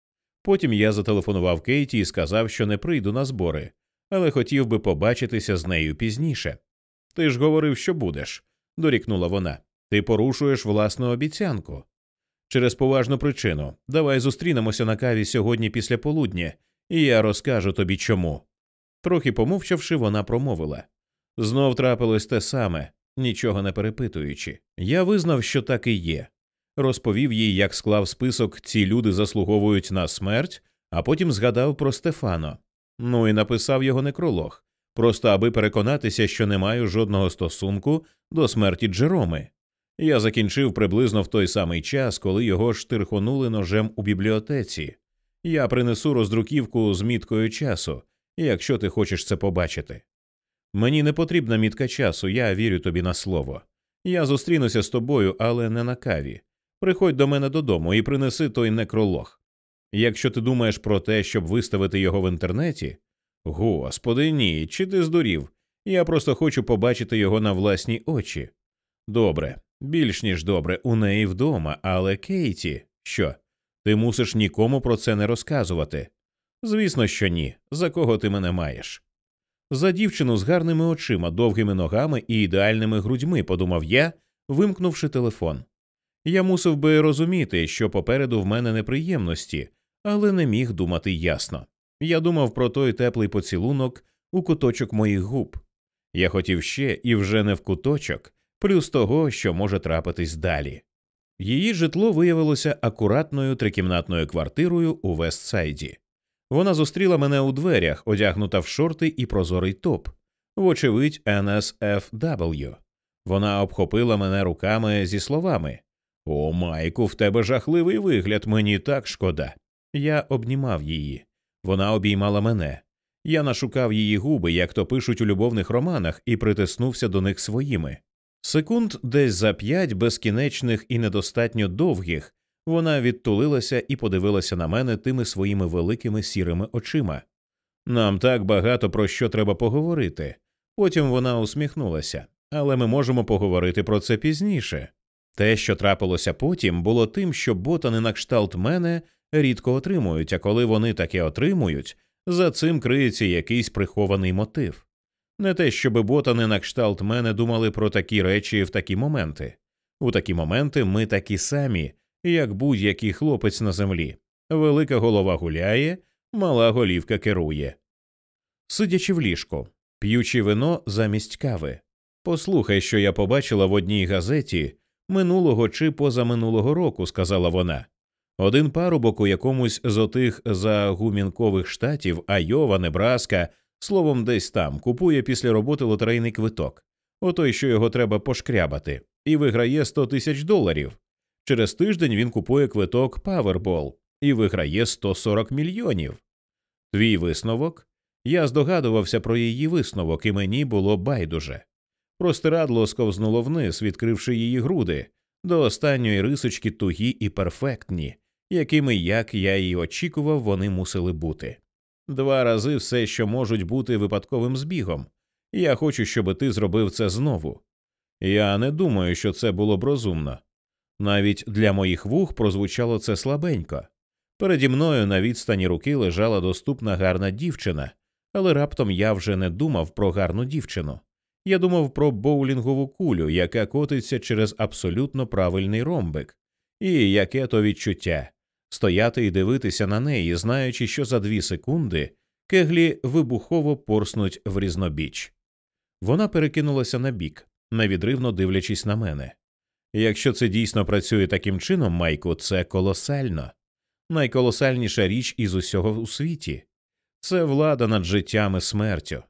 Потім я зателефонував Кейті і сказав, що не прийду на збори, але хотів би побачитися з нею пізніше. Ти ж говорив, що будеш. дорікнула вона. Ти порушуєш власну обіцянку. Через поважну причину. Давай зустрінемося на каві сьогодні після полудня, і я розкажу тобі чому. Трохи помовчавши, вона промовила знов трапилось те саме, нічого не перепитуючи. Я визнав, що так і є. Розповів їй, як склав список ці люди заслуговують на смерть, а потім згадав про Стефано. Ну і написав його некролог, просто аби переконатися, що не маю жодного стосунку до смерті Джероми. Я закінчив приблизно в той самий час, коли його штирхонули ножем у бібліотеці. Я принесу роздруківку з міткою часу, якщо ти хочеш це побачити. Мені не потрібна мітка часу, я вірю тобі на слово. Я зустрінуся з тобою, але не на каві. Приходь до мене додому і принеси той некролог. Якщо ти думаєш про те, щоб виставити його в інтернеті, господи, ні, чи ти здурів? Я просто хочу побачити його на власні очі. Добре, більш ніж добре, у неї вдома, але Кейті, що? Ти мусиш нікому про це не розказувати. Звісно, що ні. За кого ти мене маєш? За дівчину з гарними очима, довгими ногами і ідеальними грудьми, подумав я, вимкнувши телефон. Я мусив би розуміти, що попереду в мене неприємності, але не міг думати ясно. Я думав про той теплий поцілунок у куточок моїх губ. Я хотів ще і вже не в куточок, плюс того, що може трапитись далі. Її житло виявилося акуратною трикімнатною квартирою у Вестсайді. Вона зустріла мене у дверях, одягнута в шорти і прозорий топ, вочевидь, NSFW. Вона обхопила мене руками зі словами О, Майку, в тебе жахливий вигляд, мені так шкода. Я обнімав її. Вона обіймала мене. Я нашукав її губи, як то пишуть у любовних романах, і притиснувся до них своїми. Секунд десь за п'ять безкінечних і недостатньо довгих вона відтулилася і подивилася на мене тими своїми великими сірими очима. Нам так багато про що треба поговорити. Потім вона усміхнулася, але ми можемо поговорити про це пізніше. Те, що трапилося потім, було тим, що ботани на кшталт мене рідко отримують, а коли вони таке отримують, за цим криється якийсь прихований мотив. Не те, щоб ботани на кшталт мене думали про такі речі в такі моменти. У такі моменти ми такі самі, як будь-який хлопець на землі. Велика голова гуляє, мала голівка керує. Сидячи в ліжку, п'ючи вино замість кави. Послухай, що я побачила в одній газеті минулого чи позаминулого року, сказала вона. Один парубок у якомусь з отих загумінкових штатів Айова, Небраска, словом, десь там, купує після роботи лотерейний квиток, отой, що його треба пошкрябати, і виграє 100 тисяч доларів. Через тиждень він купує квиток Powerball і виграє 140 мільйонів. Твій висновок? Я здогадувався про її висновок, і мені було байдуже. Простирадло сковзнуло вниз, відкривши її груди, до останньої рисочки тугі і перфектні, якими, як я і очікував, вони мусили бути. Два рази все, що можуть бути випадковим збігом. Я хочу, щоб ти зробив це знову. Я не думаю, що це було б розумно. Навіть для моїх вух прозвучало це слабенько. Переді мною на відстані руки лежала доступна гарна дівчина, але раптом я вже не думав про гарну дівчину. Я думав про боулінгову кулю, яка котиться через абсолютно правильний ромбик, і яке то відчуття стояти і дивитися на неї, знаючи, що за дві секунди кеглі вибухово порснуть в різнобіч. Вона перекинулася на бік, невідривно дивлячись на мене. Якщо це дійсно працює таким чином, Майку, це колосально, найколосальніша річ із усього у світі це влада над життям і смертю.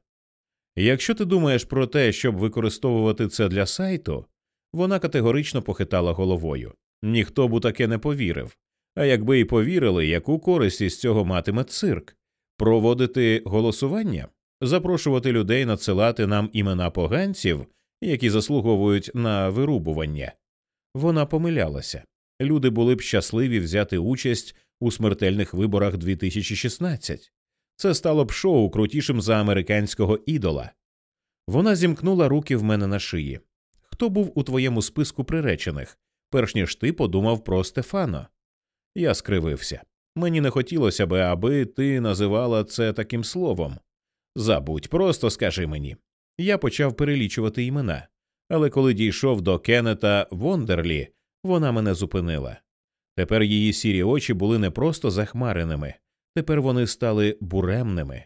Якщо ти думаєш про те, щоб використовувати це для сайту, вона категорично похитала головою. Ніхто б у таке не повірив. А якби й повірили, яку користь із цього матиме цирк проводити голосування, запрошувати людей надсилати нам імена поганців, які заслуговують на вирубування. Вона помилялася. Люди були б щасливі взяти участь у смертельних виборах 2016. Це стало б шоу крутішим за американського ідола. Вона зімкнула руки в мене на шиї. Хто був у твоєму списку приречених, перш ніж ти подумав про Стефано? Я скривився. Мені не хотілося би, аби ти називала це таким словом. Забудь, просто скажи мені. Я почав перелічувати імена але коли дійшов до Кеннета Вондерлі, вона мене зупинила. Тепер її сірі очі були не просто захмареними, тепер вони стали буремними.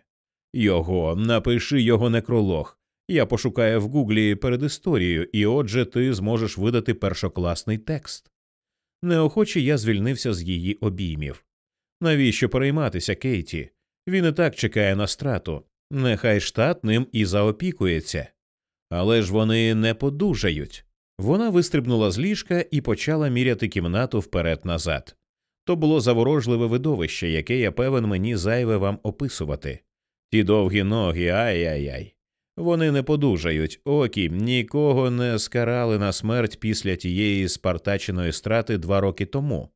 Його, напиши його некролог. Я пошукаю в гуглі перед історією, і отже, ти зможеш видати першокласний текст. Неохоче я звільнився з її обіймів. Навіщо перейматися, Кейті? Він і так чекає на страту. Нехай штат ним і заопікується. Але ж вони не подужають. Вона вистрибнула з ліжка і почала міряти кімнату вперед назад. То було заворожливе видовище, яке я певен мені зайве вам описувати. Ті довгі ноги, ай-яй-яй. Вони не подужають, окі нікого не скарали на смерть після тієї спартаченої страти два роки тому.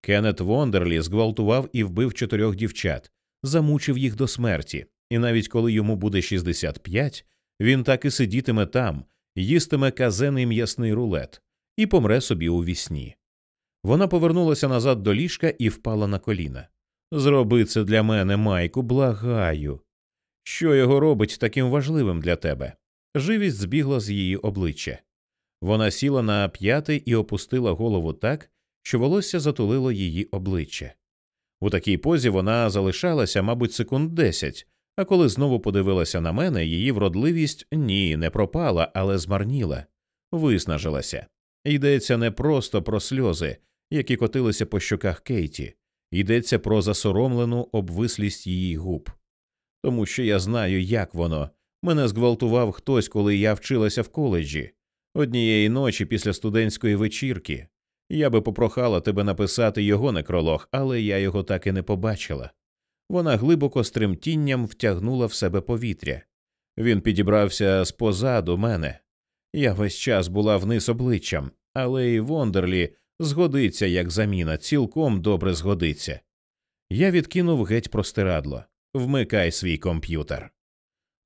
Кеннет Вондерлі зґвалтував і вбив чотирьох дівчат, замучив їх до смерті, і навіть коли йому буде 65, він так і сидітиме там, їстиме казений м'ясний рулет і помре собі уві сні. Вона повернулася назад до ліжка і впала на коліна. Зроби це для мене, Майку, благаю. Що його робить таким важливим для тебе? Живість збігла з її обличчя. Вона сіла на п'яти і опустила голову так, що волосся затулило її обличчя. У такій позі вона залишалася, мабуть, секунд десять, а коли знову подивилася на мене, її вродливість ні, не пропала, але змарніла, виснажилася. Йдеться не просто про сльози, які котилися по щоках Кейті, йдеться про засоромлену обвислість її губ. Тому що я знаю, як воно. Мене зґвалтував хтось, коли я вчилася в коледжі. Однієї ночі після студентської вечірки. Я би попрохала тебе написати його некролог, але я його так і не побачила. Вона глибоко з тремтінням втягнула в себе повітря. Він підібрався спозаду мене. Я весь час була вниз обличчям, але і Вондерлі згодиться як заміна, цілком добре згодиться. Я відкинув геть простирадло вмикай свій комп'ютер.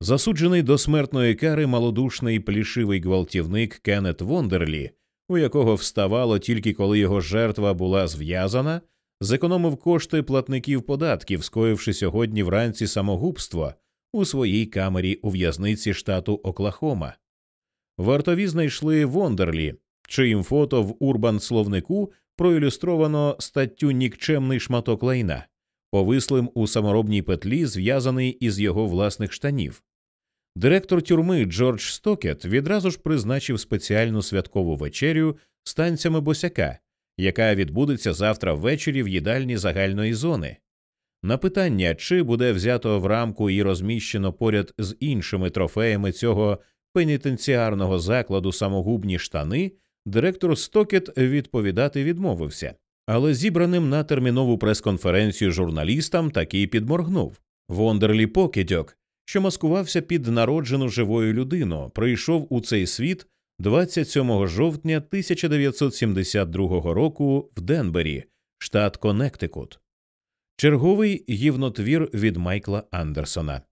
Засуджений до смертної кари малодушний плішивий гвалтівник Кеннет Вондерлі, у якого вставало тільки коли його жертва була зв'язана, зекономив кошти платників податків, скоївши сьогодні вранці самогубство у своїй камері у в'язниці штату Оклахома. Вартові знайшли Вондерлі, чиїм фото в Urban словнику проілюстровано статтю Нікчемний шматок лайна, повислим у саморобній петлі, зв'язаний із його власних штанів. Директор тюрми Джордж Стокет відразу ж призначив спеціальну святкову вечерю з танцями босяка, яка відбудеться завтра ввечері в їдальні загальної зони. На питання, чи буде взято в рамку і розміщено поряд з іншими трофеями цього пенітенціарного закладу самогубні штани, директор Стокет відповідати відмовився, але зібраним на термінову прес-конференцію журналістам таки підморгнув. Вондерлі Покідьок, що маскувався під народжену живою людину, прийшов у цей світ 27 жовтня 1972 року в Денбері, штат Коннектикут. Черговий гівнотвір від Майкла Андерсона.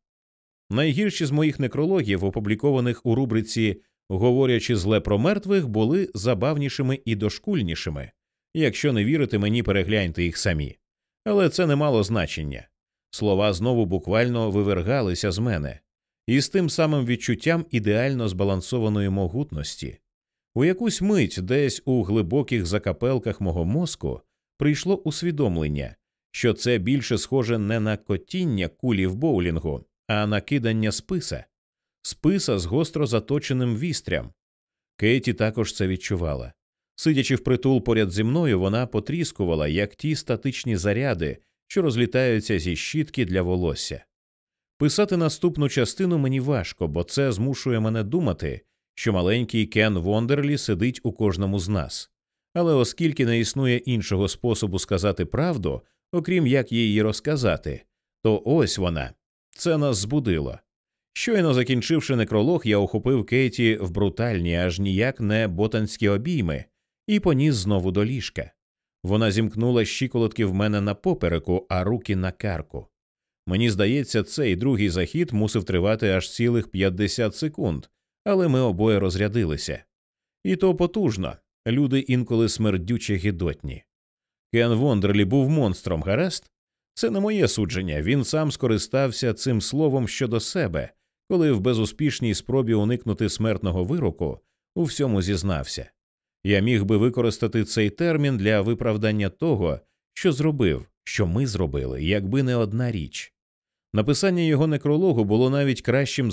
Найгірші з моїх некрологів, опублікованих у рубриці Говорячи зле про мертвих, були забавнішими і дошкульнішими. Якщо не вірите мені, перегляньте їх самі. Але це не мало значення. Слова знову буквально вивергалися з мене, і з тим самим відчуттям ідеально збалансованої могутності. У якусь мить десь у глибоких закапелках мого мозку прийшло усвідомлення, що це більше схоже не на котіння кулі в боулінгу, а на кидання списа, списа з гостро заточеним вістрям. Кейті також це відчувала. Сидячи впритул поряд зі мною, вона потріскувала, як ті статичні заряди, що розлітаються зі щітки для волосся. Писати наступну частину мені важко, бо це змушує мене думати, що маленький Кен Вондерлі сидить у кожному з нас. Але оскільки не існує іншого способу сказати правду, окрім як її розказати, то ось вона це нас збудило. Щойно закінчивши некролог, я охопив Кейті в брутальні, аж ніяк не ботанські обійми, і поніс знову до ліжка. Вона зімкнула щиколотки в мене на попереку, а руки на карку. Мені здається, цей другий захід мусив тривати аж цілих 50 секунд, але ми обоє розрядилися. І то потужно люди інколи смердюче гідотні. Кен Вондерлі був монстром, гаразд? Це не моє судження. Він сам скористався цим словом щодо себе, коли в безуспішній спробі уникнути смертного вироку у всьому зізнався. Я міг би використати цей термін для виправдання того, що зробив, що ми зробили, якби не одна річ. Написання його некрологу було навіть кращим за